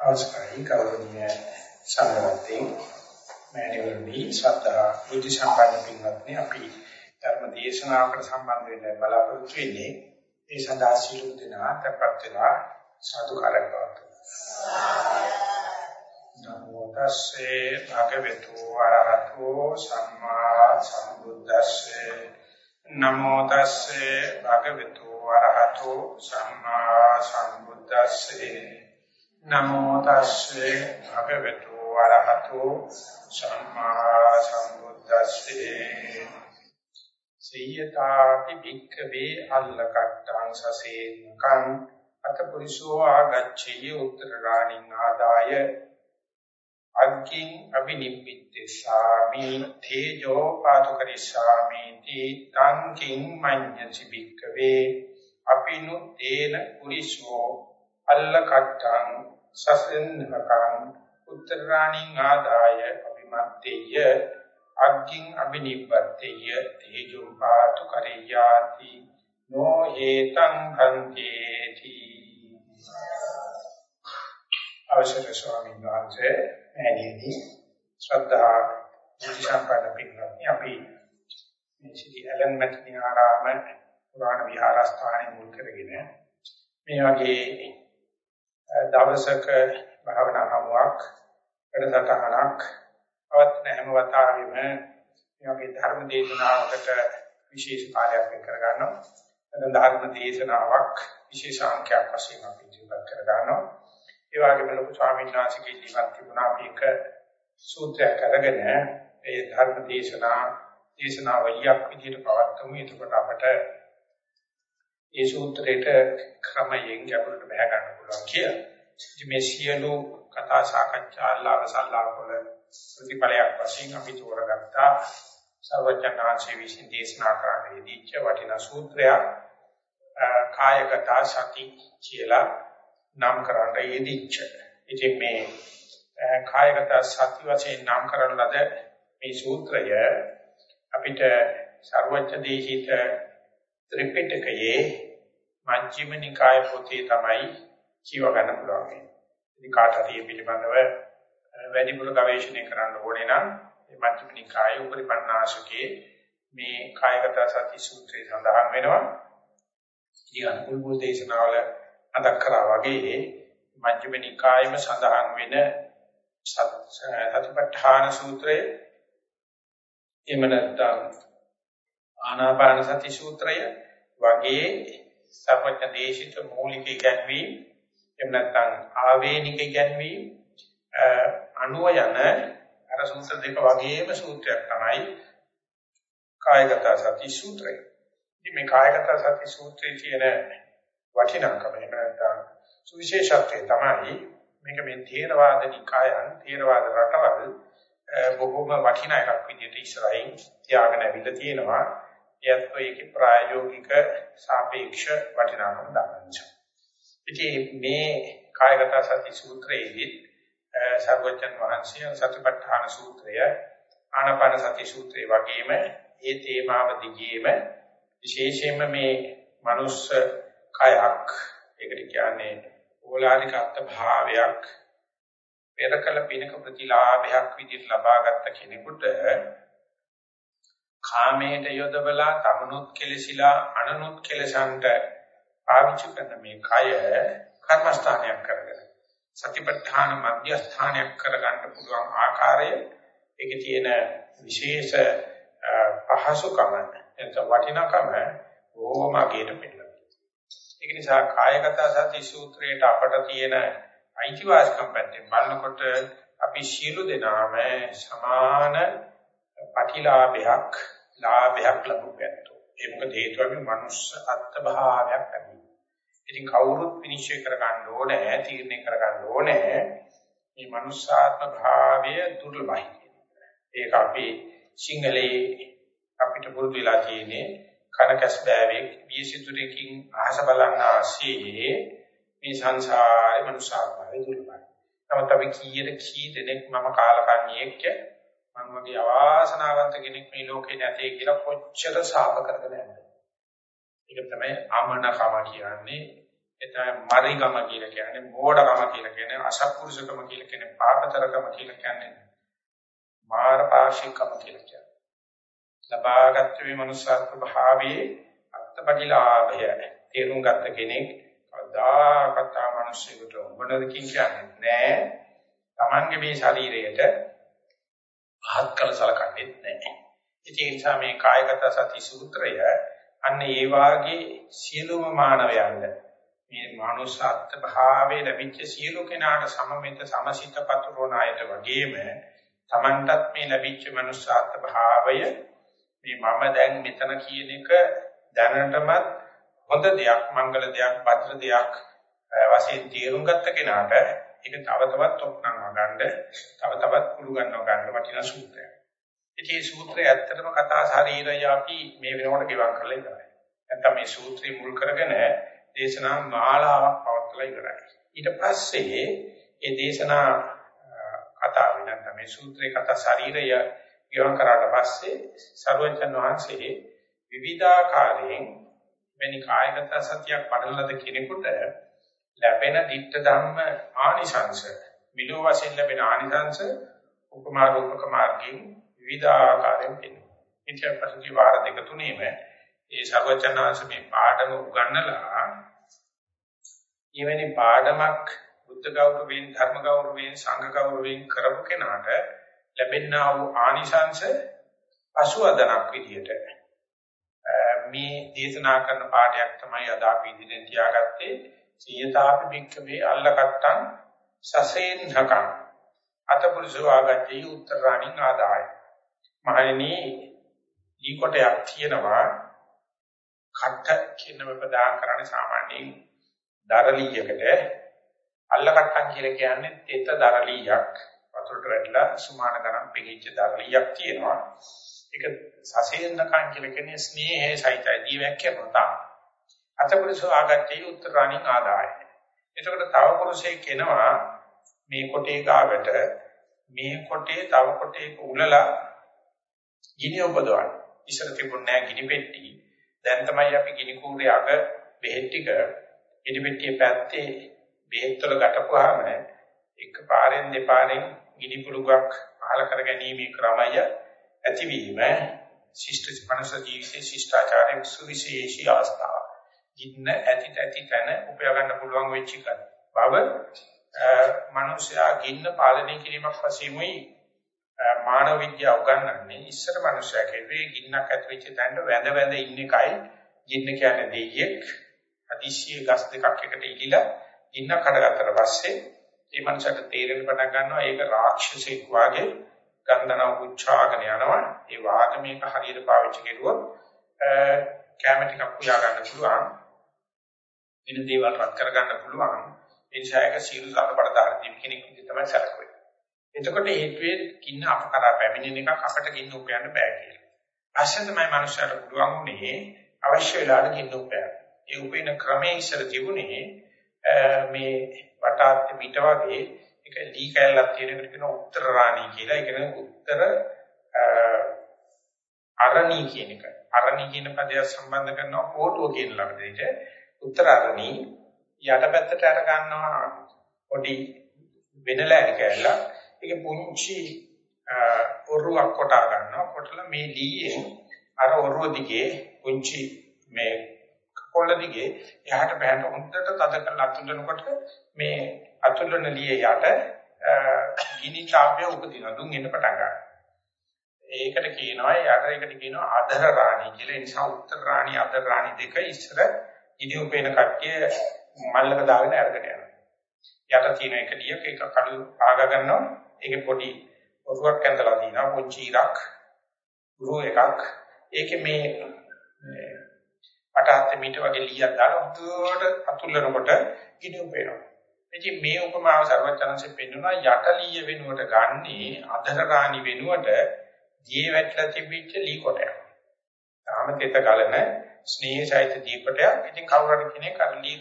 අවස්ථයි කවුරුන්නේ සංගරත්යෙන් මෑණිවරණි ශ්‍රද්ධා බුද්ධ සම්පන්න පින්වත්නි අපි ධර්ම දේශනාවකට සම්බන්ධ වෙන්න බලාපොරොත්තු වෙන්නේ ඒ සඳහා සීල දෙනා තපත් වෙලා සාදු කරකවතු නමෝ තස්සේ භගවතු වරහතෝ සම්මා සම්බුද්දස්සේ. නමෝ තස්සේ භගවතු වරහතෝ සම්මා සම්බුද්දස්සේ. නමෝ තස්සේ භගවතු වරහතෝ සම්මා සම්බුද්දස්සේ. සියතාපි භික්ඛවේ අල්ලකට්ටං සසේනකං අතපුරිසෝ ආගච්ඡේ උත්තරාණින් ආදාය. අග්ගින් අබිනිම්මිත්තේසාමි තේජෝ පාතුකරිසාමි තං කිං මඤ්ඤති භික්ඛවේ. අපිනු තේන පුරිසෝ අල්ලකට්ටං සසෙන්නකං උත්තරාණින් ආදාය අභිමත්තේය අග්ගින් අබිනිබ්බත්තේය තේජෝ පාතු කරියාති නෝ හේතං භන්තේති. අවසර ස්වාමීන් වහන්සේ මෑණියනි ශ්‍රද්ධා බුද්ධ සම්පන්න පින්වත්නි අපි මේ ශ්‍රී ඇලන් මැතිනි ආරාම පුරාණ විහාරස්ථානයේ මුල් කරගෙන මේ වගේ දවසක භාවනා හමුවක් වැඩසටහනක් පවත්න හැම වතාවෙම මේ වගේ ධර්ම දේශනාවකට විශේෂ කාලයක් වෙන් කර ගන්නවා. එතන ධර්ම දේශනාවක් විශේෂ අංකයක් වශයෙන් අපි ඉදිරිපත් කර ගන්නවා. ඒ වගේම ලොකු ස්වාමීන් වහන්සේගේ ඉදිරිපත් තිබුණා අපි එක සූත්‍රයක් අරගෙන ඒ ධර්ම දේශනා දේශනාවලියක් විදිහට පවත්වමු. එතකොට අපට ඒ සූත්‍රයට ක්‍රමයෙන් ගැඹුරට බහ ගන්න පුළුවන් කියලා. ඉතින් මේ සියලු කතා සාකච්ඡා ලාභ සල්ලාපවල ප්‍රතිපලයක් වශයෙන් අපි තෝරගත්තා සර්වඥාන්සේ විසින් දේශනා කරන දීච්ච වටිනා සූත්‍රයක් කායගත සති කියලා නම් කරන්න යෙදිච්ච. ඉතින් මේ කායගත සති වශයෙන් නම් කරන ලද මේ සූත්‍රය අපිට සර්වඥ දේශිත ත්‍රිපිටකයේ මජ්ක්‍ධිම නිකාය පොතේ තමයි කියව ගන්න පුළුවන්. ඉතින් කාට හරි පිළිබඳව වැඩිපුර ගවේෂණය කරන්න ඕනේ නම් මේ මජ්ක්‍ධිම නිකායේ උපරිපන්නාශකේ මේ කායගත සති සූත්‍රය සඳහන් වෙනවා. ඉතින් අනුකූල බුල් දේශනාවල අදක් කරා වගේ මජ්ක්‍ධිම නිකායෙම සඳහන් වෙන සතිපට්ඨාන සූත්‍රය එහෙම නැත්නම් ආනාපාන සති සූත්‍රය වගේ සර්වඥ දේශිත මූලික ඉගැන්වීම් එහෙම නැත්නම් ආවේනික ඉගැන්වීම් අනුව යන අර සූත්‍ර දෙක වගේම සූත්‍රයක් තමයි කායගත සති සූත්‍රය. ඉතින් මේ කායගත සති සූත්‍රයේ තියෙන වටිනාකම එහෙම නැත්නම් සුවිශේෂත්වය තමයි මේක මේ ථේරවාද නිකායන් ථේරවාද රටවල් බොහෝම වටිනා එකක් විදිහට ඉස්සරහින් තියාගෙන ඇවිල්ලා තියෙනවා. ඒත් ඒකේ ප්‍රායෝගික සාපේක්ෂ වටිනාකම දක්වනවා. ඉතින් මේ කායගත සති සූත්‍රයේදී සර්වජන් වහන්සේ සතිපට්ඨාන සූත්‍රය ආනාපාන සති සූත්‍රය වගේම ඒ තේමාව දිගේම විශේෂයෙන්ම මේ මනුස්ස කයක් ඒකට කියන්නේ ඕලාරික අත්භාවයක් පෙරකල පිනක ප්‍රතිලාභයක් විදිහට ලබාගත් කෙනෙකුට කාමයට යොදවලා තමනුත් කෙලසිලා අනනුත් කෙලසන්ට පාවිච්චි කරන මේ කය කර්මස්ථානයක් කරගෙන සතිපට්ඨාන මධ්‍යස්ථානයක් කරගන්න පුළුවන් ආකාරය ඒකේ තියෙන විශේෂ පහසුකම එතන වටිනාකම ඕමගේට පෙන්නනවා. ඒක නිසා කායගත සති සූත්‍රයට අපට තියෙන අයිතිවාසිකම් පැත්තෙන් බලනකොට අපි සියලු දෙනාම සමාන ප්‍රතිලාභයක් ලාභයක් ලැබුවා. ඒ මොකද හේතුව අපි මනුස්ස අත්භාවයක් ලැබුවා. ඉතින් කවුරුත් විනිශ්චය කර ගන්න ඕනේ, තීරණය කර ගන්න ඕනේ මේ මනුස්සාත්ම භාවය දුර්ලභයි. ඒක අපි සිංහලේ අපිට පුරුදු වෙලා තියෙන්නේ කන කැස් බෑවේ වියසිතුරකින් අහස බලන්න ආසේ මේ සංසාරේ මනුස්සාත්මය දුර්ලභයි. නමුත් අපි කීයට කී දෙනෙක් මම කාලකන්ණියෙක් මම වගේ අවාසනාවන්ත කෙනෙක් මේ ලෝකේ නැtei කියලා කොච්චර සාප කරගෙන යනද. ඒක තමයි අමනකම කියන්නේ එතන මරිගම කියලා කියන්නේ මෝඩකම කියලා කියන්නේ අසත්පුරුෂකම කියලා කියන්නේ පාපතරකම කියලා කියන්නේ මාර පාශිකම කියලා කියන්නේ. ලබාගත් මේ මනුස්සත්ව භාවයේ අත්පටිලාභය තේරුම් ගත්ත කෙනෙක් කවදාකවත් ආ මිනිස්සුන්ට උඹනදකින් කියන්නේ නෑ. Tamange මේ ශරීරයට පහත් කළ සලකන්නේ නැහැ. ඒ නිසා මේ කායගත සති සූත්‍රය අන්න ඒ වාගේ සියලුම මානවයන්ට මේ මනුෂ්‍යත්ව භාවයේ ලැබිච්ච සියලු කෙනාට සමමිත සමසිත පතුරවන අයට වගේම Tamanටත් මේ ලැබිච්ච මනුෂ්‍යත්ව භාවය මේ මම දැන් මෙතන කියන එක දැනටමත් හොඳ දෙයක් මංගල දෙයක් පත්‍ර දෙයක් වශයෙන් තේරුම් ගත්ත කෙනාට ඒක තව තවත් ඔප්නම්ව ගන්න තව තවත් කුළු ගන්නව ගන්න වටිනා සූත්‍රයක්. ඉතින් මේ සූත්‍රය ඇත්තටම කතා ශරීරය අපි මේ වෙනකොට ගෙවම් කරලා ඉවරයි. නැත්නම් මේ සූත්‍රය මුල් කරගෙන දේශනා මාලාවක් පවත්වලා ඉවරයි. ඊට පස්සේ ඒ දේශනා කතාව නැත්නම් මේ සූත්‍රේ කතා ශරීරය ගෙවම් කරාට පස්සේ සර්වජන් වහන්සේ විවිධාකාරයෙන් මෙනි කායගත සතියක් පඩලද කෙනෙකුට ලැබෙන ditta ධම්ම ආනිසංශ මිලෝ වශයෙන් ලැබෙන ආනිසංශ උපමා රූපක මාර්ගයෙන් විවිධාකාරයෙන් පෙන්වනවා. ඉතින් පසුගිය වාර දෙක තුනේම ඒ සර්වචනාංශ මේ පාඩම උගන්වලා ඊවෙනි පාඩමක් බුද්ධ ගෞරවයෙන් ධර්ම ගෞරවයෙන් සංඝ ගෞරවයෙන් කරපු කෙනාට ලැබෙනා වූ ආනිසංශ අසුවදනක් විදියට මේ දේශනා කරන පාඩයක් තමයි අද අපි ඉදිරියෙන් තියාගත්තේ සියතාපි භික්ඛවේ අල්ලකට්ටං සසේන්හකං අතපුරුෂෝ ආගච්ඡී උත්තරාණින් ආදාය මහණෙනි දී කොටයක් තියෙනවා. කට්ට කියන ප්‍රදාන කරන්නේ සාමාන්‍යයෙන් දරලියකට. අල්ලකට්ටං කියලා කියන්නේ තෙත දරලියක්. වතුරට වැටලා සුමාන ගණන් පිළිච්ච දරලියක් තියෙනවා. ඒක සසේන්හකං කියලා කියන්නේ ස්නේහය සහිතයි. දීවැක් කරනවා අතපුරුෂෝ ආගත්තේ උත්තරාණින් ආදාය. එතකොට තව පුරුෂයෙක් එනවා මේ කොටේ ගාවට මේ කොටේ තව කොටේක උලලා ගිනි උපදවන්න. ඉස්සර තිබුණේ නැහැ ගිනි පෙට්ටි. දැන් තමයි අපි ගිනි කූරේ අග බෙහෙත් ටික ගිනි පෙට්ටියේ පැත්තේ බෙහෙත් වල ගැටපුවාම එක පාරෙන් දෙපාරෙන් ගිනි පුරුගක් පහල කර ගැනීමේ ක්‍රමය ඇතිවීම ශිෂ්ට මනස ජීවිතයේ ශිෂ්ටාචාරයේ සුවිශේෂී අවස්ථාවක්. ඉන්න ඇති ඇති තැන උපයා ගන්න පුළුවන් වෙච්ච එක. බව මනුෂයා ගින්න පාලනය කිරීමක් වශයෙන්මයි මානව විද්‍යාව උගන්වන්නේ. ඉස්සර මනුෂයා කෙරුවේ ගින්නක් ඇති වෙච්ච තැනට වැඳ වැඳ ඉන්න එකයි ගින්න කියන්නේ දෙයියෙක්. අදිශිය ගස් දෙකක් එකට ඉලිලා ගින්න කඩගත්තට පස්සේ මේ මනුෂයාට තේරෙන්න පටන් ගන්නවා ඒක රාක්ෂසෙක් වාගේ ගන්ධන උච්චාගෙන යනවා. ඒ වාගේ මේක හරියට පාවිච්චි කරුවොත් කැම ටිකක් පුයා ගන්න පුළුවන්. වෙන දේවල් රත් කරගන්න පුළුවන්. ඒ නිසා ඒක සීල සම්පඩදාන දීප කෙනෙක් විදිහට තමයි සැලකුවේ. එතකොට හේතුවේ කින්න අප කරා පැමිණෙන එකක් අපට කින්න උපයන්න බෑ කියලා. පස්සේ තමයි මනුස්සයාට පුළුවන් උනේ අවශ්‍ය වෙලාවට කින්න උපයන්න. ඒ උපයන ක්‍රමයේ ඉස්සර තිබුණේ මේ වටාත් පිට වගේ එක ලී කැලලක් තියෙන එකට කියන උත්තර රාණී කියලා. ඒ කියන්නේ උත්තර අරණී කියන එක. අරණී කියන පදය සම්බන්ධ කරනවා පොටුව කියන ළඟදීට උත්තරාරණී යටපැත්තට අර ගන්නවා පොඩි වෙනලෑලි කැල්ල ඒක පුංචි ඔරුවක් කොටා ගන්නවා. කොටලා මේ ලීයෙන් අර ඔරුව දිගේ පුංචි මේ කොල්ල දිගේ එහාට බෑට හොඳට තද කරලා අතුල්නකොට මේ අතුල්න ලීයේ යට ගිනි ඡාපය උපදිනවා. දුන් එන්න පටන් ගන්නවා. ඒකට කියනවා යට ඒකට කියනවා ආධර රාණි කියලා. ඒ නිසා උත්තර රාණි ආධර රාණි දෙක ඉස්සර ඉදින් පේන කට්ටිය මල්ලක දාගෙන අරගෙන යනවා. යට තියෙන එක දියක එක කඩු ආග ගන්නවා. ඒකේ පොඩි ඔරුවක් ඇඳලා දිනවා. පොච්චි ඉරක්. ගුරු එකක්. ඒකේ මේ අටහත් මීටර වගේ ලීයක් දාලා හොඳට අතුල්ලනකොට ගිනි උපේනවා. ඉතින් මේ උපමාව සර්වචනන්සේ පෙන්වනවා යටලීය වෙනුවට ගන්නේ අධරාණි වෙනුවට දියේ වැටලා තිබිච්ච ලී කොටයක්. තාම තෙත ගලන ස්නේහසහිත දීපටයක්. ඉතින් කවුරු හරි කෙනෙක් අර ලී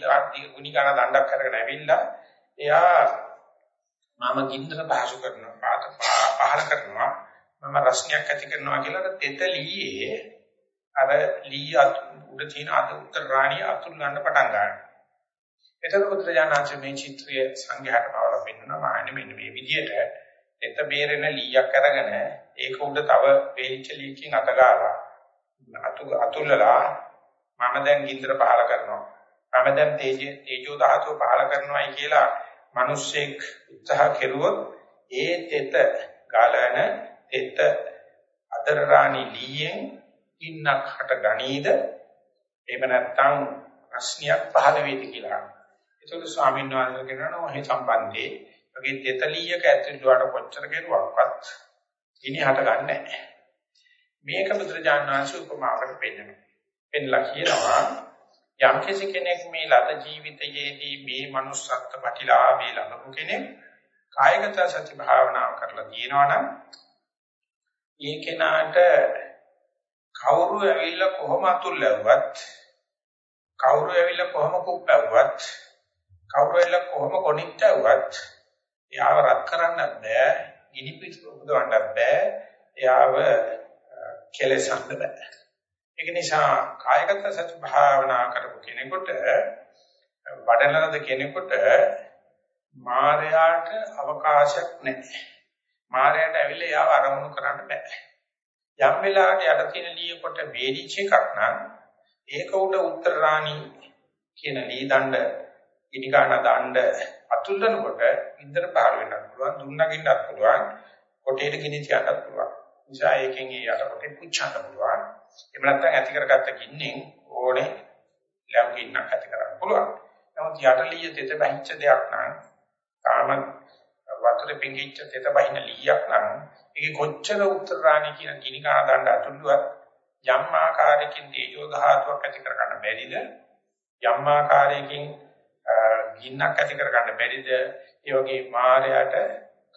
ගුණි ගන්න දණ්ඩක් කරගෙන ඇවිල්ලා එයා මම ගින්දර පහසු කරනවා පාත පහල කරනවා මම රසණයක් ඇති කරනවා කියලා තෙත ලීයේ අර ලී උඩ තියෙන අද උත්තර රාණිය අතුල් ගන්න පටන් ගන්නවා. එතකොට බුදුරජාණන්සේ මේ චිත්‍රය සංඝයාට බවලා පෙන්වනවා මාන්නේ මෙන්න මේ විදියට එත බේරෙන ලීයක් අරගෙන ඒක උඩ තව වේලිච්ච ලීකින් අතගාලා අතු අතුල්ලලා මම දැන් ගින්දර පහල කරනවා මම දැන් තේජෝ ධාතුව පහල කරනවායි කියලා මිනිස්සෙක් උත්සාහ කෙරුවොත් ඒ තෙත ගලන තෙත අදරාණි ලීයෙන් ඉන්නක් හට ගනීද එහෙම නැත්නම් ප්‍රශ්නයක් පහළ වේද කියලා. ඒකට ස්වාමීන් වහන්සේ කියනවා ඔහේ සම්බන්ධේ වගේ තෙතලියක ඇතුළට කොච්චර කෙරුවක්වත් ඉනි හට ගන්න නැහැ. මේක බුදුරජාණන් වහන්සේ උපමාවකට පෙන්නනවා. පෙන්ලා කියනවා. යම් කෙනෙක් මේ ලද ජීවිතයේදී මේ manussත්ත්ව ප්‍රතිලාභේ ලබපු කෙනෙක් කායගත සති භාවනාව කරලා තියෙනවනම් ඒ කෙනාට කවුරු ඇවිල්ලා කොහොම අතුල්ලවුවත් කවුරු ඇවිල්ලා කොහොම කුප්පවුවත් කවුරු ඇවිල්ලා කොහොම කොණිට්ටවුවත් එයාව රත් කරන්නත් බෑ ගිනි පිට උදවන්නත් බෑ එයාව කෙලසන්න බෑ. ඒක නිසා කායගත සති භාවනා කරපු කෙනෙකුට වඩලනද කෙනෙකුට මායයට අවකාශයක් නැහැ. මායයට ඇවිල්ලා යාව අරමුණු කරන්න බෑ. යම් වෙලාවකට යට තියෙන ලීය කොට වේදිච්ච එකක් නම් ඒක උඩ උත්තරාණි කියන ලී දණ්ඩ ඉනිකාන දණ්ඩ අතුල්ලනකොට ඉන්දර පාර වෙන්නත් පුළුවන් දුන්නගින්නත් පුළුවන් කොටේට ගිනි තියන්නත් පුළුවන්. නිසා ඒකෙන් ඒ යට කොටේ පුච්චන්න පුළුවන්. එහෙම නැත්නම් ඇති කරගත්ත ගින්නෙන් ඕනේ ලැබුකින්නක් ඇති කරන්න පුළුවන්. නමුත් යටලිය තෙත බහිච්ච දෙයක් නම් තාම වතුරේ පිංගිච්ච තෙත බහින ලීයක් නම් ඒකේ කොච්චර උත්තරාණි කියන ගිනිකා දණ්ඩ අතුල්ලුවත් යම් ආකාරයකින් තේජෝ ධාතුවක් ඇති කරගන්න බැරිද යම් ආකාරයකින් ගින්නක් ඇති කරගන්න බැරිද ඒ වගේ මායයට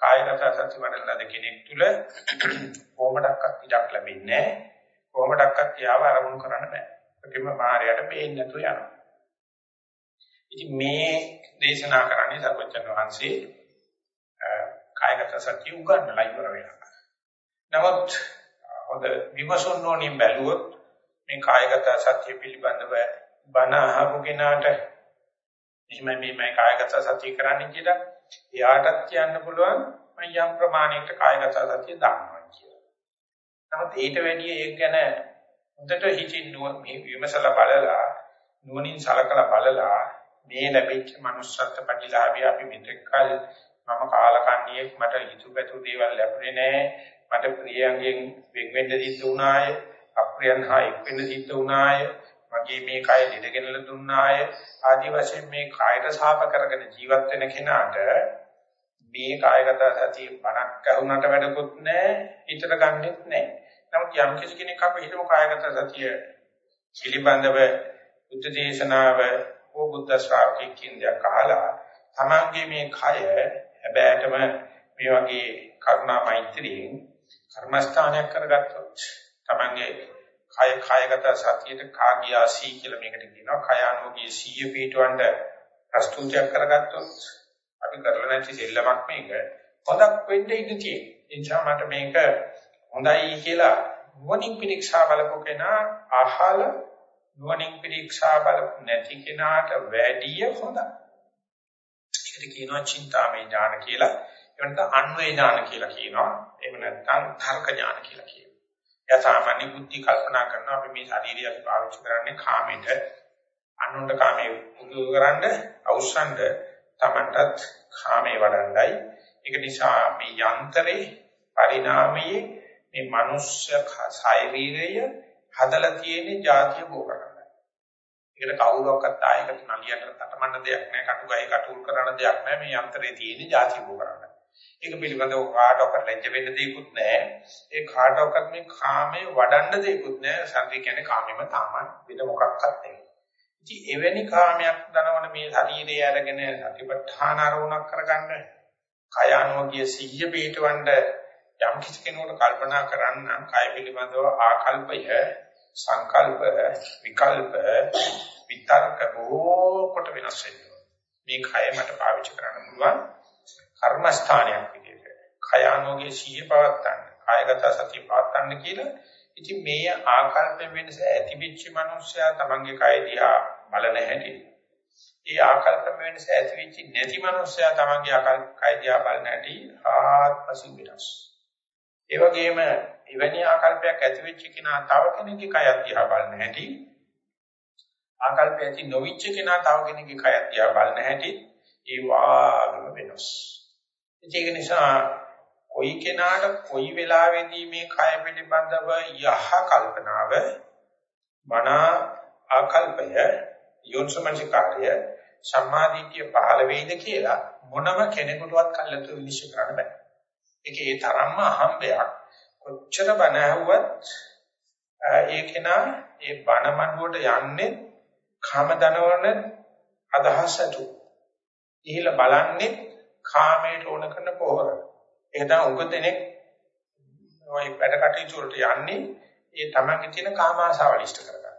කායගත සති වඩන කෙනෙක් තුල කොහොමඩක්වත් ඉඩක් ලැබෙන්නේ නැහැ. කොහොමඩක්වත් යාව ආරමුණු කරන්න බෑ. ඒකෙම මායයට බේන්නේ නැතුව යනවා. ඉතින් මේ දේශනා කරන්නේ සර්වචන් වහන්සේ කායගත සතිය උගන්වලා ඉවර වෙනවා. නමුත් හොඳ විමසන්න ඕනේ බැලුවොත් මේ කායගත සතිය පිළිබඳව බණ අහපු කෙනාට එහෙම මේ මේ කායගත සතිය කරන්නේ කියලා එයාටත් කියන්න පුළුවන් මම යම් ප්‍රමාණයකට කායගත සතිය දානවා කියලා. නමුත් ඊට වැඩිය ඒක ගැන හොඳට හිතින් මේ විමසලා බලලා නුවණින් සලකලා බලලා මේ ලැබිච්ච manussත්ත්ව ප්‍රතිලාභය අපි මෙතෙක් කල මම කාලකන්ණියෙක් මට හිතුපැතු දේවල් ලැබුණේ නැහැ මට ප්‍රියයන්ගෙන් වෙන් වෙන්න සිද්ධ වුණාය අප්‍රියයන් හා එක් වෙන්න සිද්ධ වුණාය මගේ මේ කය දෙදගෙනල දුන්නාය ආදි වශයෙන් මේ කායර සාප කරගෙන ජීවත් වෙන කෙනාට මේ කායගත සතිය බණක් කරුණාට වැඩකුත් නැහැ හිතට ගන්නෙත් නැහැ. නමුත් යම් කිසි කෙනෙක් අපේ හිතමු කායගත සතිය පිළිබඳව බුද්ධ දේශනාව ඕ බුද්ධ ශ්‍රාවකෙක් කියන අහලා තමන්ගේ මේ කය හැබැයිටම මේ වගේ කරුණා මෛත්‍රියෙන් කර්මස්ථානයක් කරගත්තොත් තමන්ගේ කය කායගත සතියේ කාගියාසී කියලා මේකට කියනවා කය අනුගිය සීය පිටවඬ ප්‍රස්තුතියක් කරගත්තොත් අපි කරලා නැති දෙල්ලමක් මේක හොදක් වෙන්න ඉඩ තියෙනවා. ඒ නිසා මට මේක හොඳයි කියලා නුවණින් පිරික්සා බලපු කෙනා අහල නුවණින් පිරික්සා බලපු නැති කෙනාට වැඩිය හොඳයි. ඒකට කියනවා චින්තාමය ඥාන කියලා. ඒ වෙනත අන්වේ ඥාන කියලා කියනවා. එහෙම නැත්නම් තර්ක ඥාන කියලා කියනවා. එයා සාමාන්‍ය බුද්ධි කල්පනා කරනවා අපි මේ ශරීරය අපි පාවිච්චි කරන්නේ කාමෙට අනුන්ට කාමයේ පුදු කරන්න අවශ්‍යන්ද තමන්ටත් කාමයේ වඩන්නයි. ඒක නිසා මේ යන්ත්‍රේ පරිණාමයේ මේ මනුෂ්‍ය ශරීරය හදලා තියෙන જાතිය බෝ කරගන්න. ඒකට කවුරක්වත් ආයකට නලියට තටමන්න දෙයක් නැහැ, කටුගයි කටුල් කරන දෙයක් නැහැ. මේ යන්ත්‍රයේ තියෙන જાතිය බෝ කරගන්න. ඒක පිළිබඳව කාටවත් ලැජ්ජ වෙන්න දෙයක්වත් නැහැ. ඒ කාටවත් මේ කාමයේ වඩන්න දෙයක්වත් නැහැ. ශරීරය කියන්නේ කාමෙම තමයි. වෙන මොකක්වත් නෙවෙයි. ඉතින් එවැනි කාමයක් දනවන මේ ශරීරය අරගෙන සතිපට්ඨාන අරමුණක් කරගන්න කය අනුගිය සිහිය පිටවන්න යම් කිසි කෙනෙකුට කල්පනා කරන්න කය පිළිබඳව ආකල්පය සංකල්ප විකල්ප විතර්ක බොහෝ කොට වෙනස් වෙනවා මේ කය මට පාවිච්චි කරන්න පුළුවන් කර්මස්ථානයක් විදිහට. කය අනුගිය සිහිය පවත්තන්න කායගත සතිය පවත්තන්න කියලා. ඉතින් මේ ආකල්ප වෙනස ඇතිවෙච්ච මිනිස්සයා තමන්ගේ කය දිහා බලන හැටි. ඒ ආකල්ප වෙනස ඇති වෙච්ච නැති මනුස්සයා තමන්ගේ ආකල්ප කයිදියා බලන හැටි ආත්මසින් වෙනස්. ඒ වගේම එවැනි ආකල්පයක් ඇති වෙච්ච කෙනා තව කෙනෙක්ගේ කය දිහා බලන හැටි. ආකල්පය ඇති නොවිච්ච කෙනා තව කෙනෙක්ගේ කය දිහා බලන හැටි. ඒ වාගම වෙනස්. ඒක නිසා කොයි කෙනාට කොයි වෙලාවෙදී මේ කය පිළිබඳව යහ කල්පනාව මනා ආකල්පය යොන්සමංචකාරය සම්මාදිටිය පහළ වෙයිද කියලා මොනම කෙනෙකුටවත් කල්ලාතු විනිශ්චය කරන්න බෑ. ඒකේ ඒ තරම්ම අහම්බයක් කොච්චර බණ ඇහුවත් ඒ කෙනා ඒ බණ මඬුවට යන්නේ කාම දනවන අදහස් ඇතු. ඉහිල බලන්නේ කාමයට ඕන කරන පොහොර. ඒක තමයි උග දෙනෙක් ඔය වැඩ කටයුතු වලට යන්නේ ඒ තමන්ගේ තියෙන කාම ආශාවල් ඉෂ්ට කරගන්න.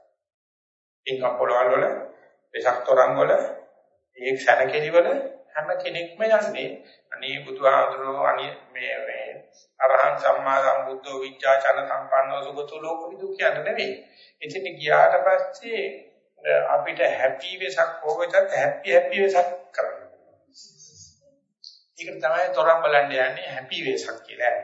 ඉන්කම් පොළවල් වල, වෙසක් තොරන් වල, ඒ සැනකෙලි වල හැම කෙනෙක්ම යන්නේ අනේ බුදුහාමුදුරුවෝ අනේ මේ මේ අරහං සම්මා සම්බුද්ධෝ විචාචන සම්පන්නෝ සුගතෝ ලෝකවිදු කියන්නේ නෙවෙයි. එතන ගියාට පස්සේ අපිට හැපි වෙසක් හොවෙතත් හැපි හැපි වෙසක් කරන්න. ඒකට තමයි තොරන් බලන්න යන්නේ හැපි වෙසක් කියලා.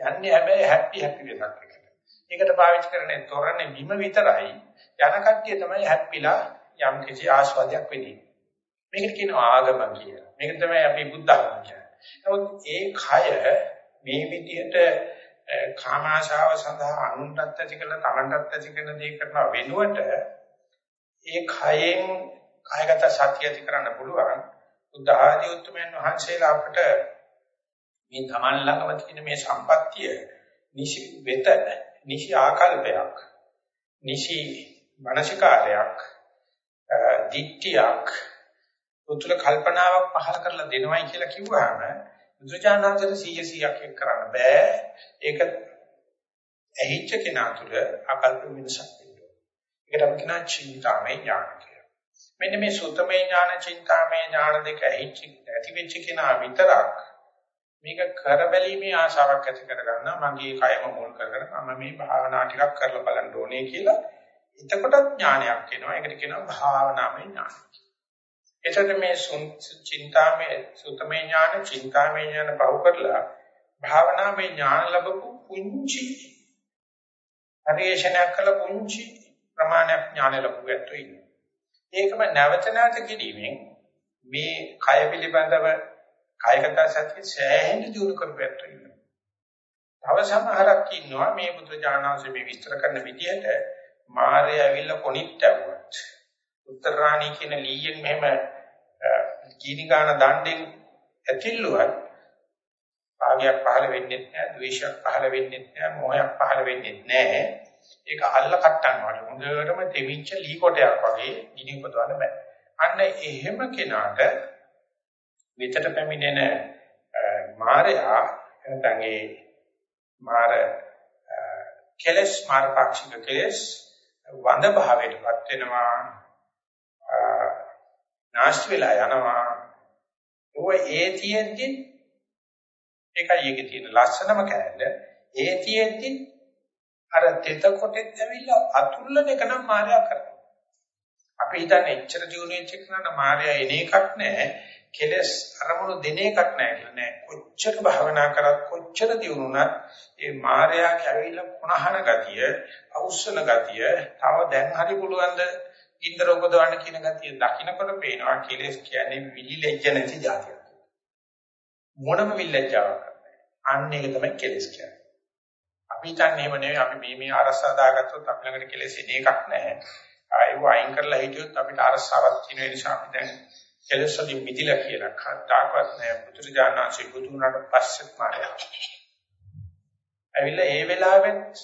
යන්නේ හැබැයි හැපි හැපි වෙසක් එකට. ඒකට පාවිච්චි කරන්නේ තොරනේ බිම විතරයි. යන කට්ටිය තමයි හැප්පිලා යම් කිසි ආස්වාදයක් වෙන්නේ. මේකට කියනවා ආගම කියලා. මේක තමයි අපි බුද්ධ ආගම කියන්නේ. නමුත් ඒ කය මේ විදිහට කාම ආශාව සඳහා අනුන්ටත් ඇති කරන තමන්ටත් ඇති කරන දේ කරන වෙනුවට ඒ කයෙන් කායගත සත්‍ය ඇති කරන්න පුළුවන් බුද්ධ ආදී උතුම්යන් වහන්සේලා අපට මේ තමන් ළඟම තියෙන මේ සම්පත්තිය නිසි වෙත නිසි ආකල්පයක් නිසි මානසිකාරයක් දිට්ඨියක් උතුල කල්පනාවක් පහල කරලා දෙනවයි කියලා කිව්වහම බුදුචානන්දට 100 100ක් එක් කරන්න බෑ. ඒක ඇහිච්ච කෙනා තුළ අකල්ප වෙනසක් වෙනවා. ඒකට අපි කියනවා චින්තාමය ඥාන කියලා. මෙන්න මේ සුතමේ ඥාන චින්තාමය ඥාන දෙක ඇහිච්ච ඇති වෙච්ච කෙනා විතරක් මේක කරබැලීමේ ආශාවක් ඇති කරගන්න මගේ කයම මුල් කරගෙන මම මේ භාවනා ටිකක් කරලා බලන්න ඕනේ කියලා එතකොටත් ඥානයක් එනවා. ඒකට කියනවා භාවනාමය ඥාන. එතකොට මේ චින්තාමය සුතමේ ඥාන චින්තාමය ඥාන පහු කරලා භාවනාමය ඥාන ලැබපු පුංචි පරිේශනයක් කළ පුංචි ප්‍රමාණයක් ඥාන ලැබුව ගැත්තෝ ඉන්නවා. ඒකම නැවත නැවත කිරීමෙන් මේ කය පිළිබඳව කායගත සත්‍ය සෑහෙන දියුණු කරපැත්තෝ ඉන්නවා. තව සමහරක් ඉන්නවා මේ බුදු ජානනාංශ මේ විස්තර කරන විදිහට මාරය ඇවිල්ලා කොනිට ඇව්වත් උත්තරාණී කියන ලීයෙන් මෙහෙම කීනිකාන දණ්ඩෙන් ඇතිල්ලුවත් භාගයක් පහළ වෙන්නේ නැහැ, ද්වේෂයක් පහළ වෙන්නේ නැහැ, මෝහයක් පහළ වෙන්නේ නැහැ. ඒක අල්ල කට්ටන් වගේ හොඳටම දෙවිච්ච ලී කොටයක් වගේ ගිනි උපදවන්න බෑ. අන්න එහෙම කෙනාට විතර පැමිණෙන මායя නැත්නම් ඒ මාර කෙලස් මාර්ගාක්ෂික කෙලස් වඳ භාවයටපත් වෙනවා නාස්ති වෙලා යනවා. ඔය ඒ තියෙද්දි ඒකයි ඒකේ තියෙන ලස්සනම කෑල්ල. ඒ තියෙද්දි අර තෙත කොටෙත් ඇවිල්ලා අතුල්ලන එක නම් මායя කරනවා. අපි හිතන්නේ එච්චර දියුණු වෙච්ච එක නම් මායя එන එකක් නෑ. කෙලස් අරමුණු දෙන එකක් නෑ කියලා නෑ. කොච්චර භවනා කරත් කොච්චර දියුණු වුණත් ඒ මායяගේ ඇවිල්ලා කොනහන ගතිය, අවුස්සන ගතිය, තව දැන් හරි පුළුවන්ද ඉන්දර උපදවන්න කියන ගතිය දකින්නකොට පේනවා කෙලස් කියන්නේ විලිලෙජ්ජ නැති જાතියක්. මොනම විලෙජ්ජාවක් නැහැ. අන්න ඒක තමයි කෙලස් කියන්නේ. අපි හිතන්නේ එහෙම නෙවෙයි අපි මේ මේ අරසා දාගත්තොත් අපි ළඟට කෙලෙස් එන එකක් නැහැ. ආයෙව අයින් කරලා හිටියොත් අපිට අරසාවක් තියෙන නිසා අපි දැන් කෙලෙස් වලින් මිදිලා කියලා කතාවක් නැහැ. පුදුරජානන්සේ බුදුනාට පස්සෙත් මාරයා. ඇවිල්ලා ඒ වෙලාවෙත්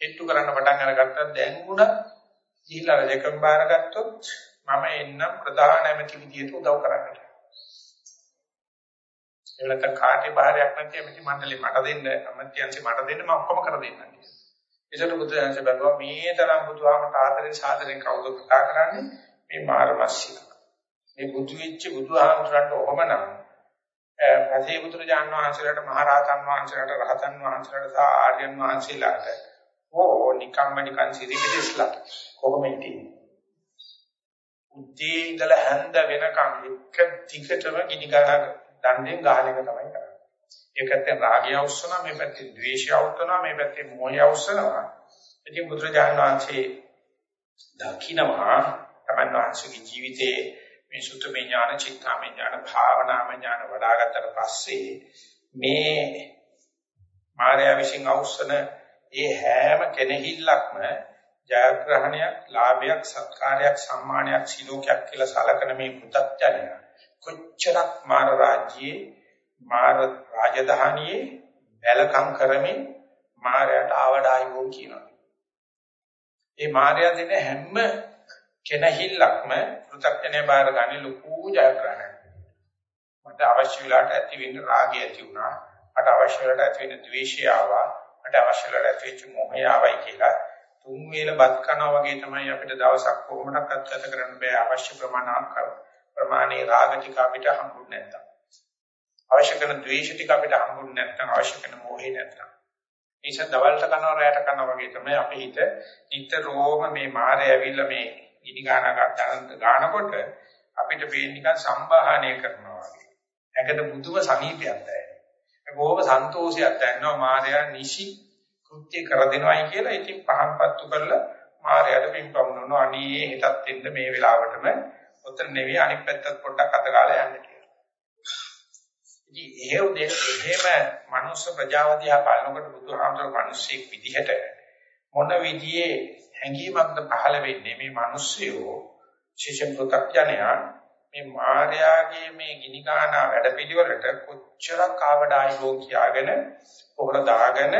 හෙට්ටු කරන්න පටන් අරගත්තා දැන් උනත් ගිහිල්ලා රජකම් බාරගත්තොත් මම එන්නම් ප්‍රධාන ඇමති විදියට උදව් කරන්නට. ඒ වෙලක කාටේ බාරයක් නැති ඇමති මණ්ඩලෙ මට දෙන්න අමත්‍යංශේ මට දෙන්න මම ඔක්කොම කර දෙන්නම්. ඒසට බුදුන්සේ බැලුවා මේ තරම් බුදුහාමට ආදරෙන් සාදරෙන් කවුද කතා කරන්නේ මේ මාර්ගමස්සික. මේ බුදු වෙච්ච බුදුහාමරන්ට ඔහමනම් පසේ බුදුරජාන් වහන්සේලාට මහරහතන් වහන්සේලාට රහතන් වහන්සේලාට සහ ආර්යයන් වහන්සේලාට ඕ නිකම්ම නිකන් සිරිපිටිස්ලා කොහොම හිටියේ උදේ ඉඳලා හැන්ද වෙනකන් එක දිගටම ගිනි ගන්න දණ්ඩෙන් ගහන එක තමයි කරන්නේ. ඒකත් රාගය අවශ්‍යනවා මේ පැත්තේ ද්වේෂය අවශ්‍යනවා මේ පැත්තේ මෝහය අවශ්‍යනවා. ඉතින් බුදුරජාණන් වහන්සේ දකින්නවා තමයි වහන්සේගේ ජීවිතයේ මේ සුතමේ ඥාන, චිත්තාමේ ඥාන, භාවනාමේ ඥාන වඩාගත්තට පස්සේ මේ මායාව විසින් අවශ්‍යන ඒ හැම කෙනෙහිල්ලක්ම ජයග්‍රහණයක්, ලාභයක්, සත්කාරයක්, සම්මානයක්, සිලෝකයක් කියලා සලකන මේ පුතත්ජනය කොච්චරක් මාර රාජ්‍යයේ මාර රාජධානියේ බැලකම් කරමින් මාරයට ආවඩායෝ කියනවා. ඒ මාරය දෙන හැම කෙනහිල්ලක්ම පෘථග්ජනය බාර ගන්න ලොකු ජයග්‍රහණයක්. මට අවශ්‍ය වෙලාවට ඇති වෙන්න රාගය ඇති වුණා. මට අවශ්‍ය වෙලාවට ඇති වෙන්න ද්වේෂය ආවා. මට අවශ්‍ය වෙලාවට ඇති වෙච්ච මොහය ආවයි කියලා තුන් වේල බත් කනවා වගේ තමයි අපිට දවසක් කොහොමඩක්වත් ගත කරන්න බෑ අවශ්‍ය ප්‍රමාණයක් ප්‍රමාණේ රාග ටික අපිට හම්බුනේ නැත්තම්. අවශ්‍ය කරන ද්වේෂ ටික අපිට හම්බුනේ නැත්තම් අවශ්‍ය කරන මොහේ නැත්තම්. නිසා දවල්ට කනවා රැයට කනවා වගේ තමයි අපේ හිත නිතරම මේ මායя ඇවිල්ලා මේ ඉනි ගාන ගන්න ගන්නකොට අපිට පේන නිකන් සම්බාහනය කරනවා වගේ. ඇඟට බුදුම සමීපයක් දැනෙනවා. බොහොම සන්තෝෂයක් දැනෙනවා මායя නිසි කෘත්‍ය කර දෙනවයි කියලා. ඉතින් පහන්පත්තු කරලා මායයට පින්පමුණනවා. අනේ හෙටත් එන්න මේ වෙලාවටම ඔතන නෙවෙයි අනිත් පැත්තත් පොඩ්ඩක් අත ගාලා යන්න කියලා. ඉතින් එහෙව් එහෙම මනුස්ස ප්‍රජාවදියා බලනකොට බුදුහාමර මිනිස්සෙක් විදිහට මොන විදිහේ හැඟීමක්ද පහළ වෙන්නේ මේ මිනිස්සයෝ ශිෂ්‍ය ප්‍රත්‍යඥයා මේ මායාගේ මේ ගිනිගාන වැඩපිළිවෙලට කොච්චරක් ආවඩායි ලෝ කියාගෙන පොහොර දාගෙන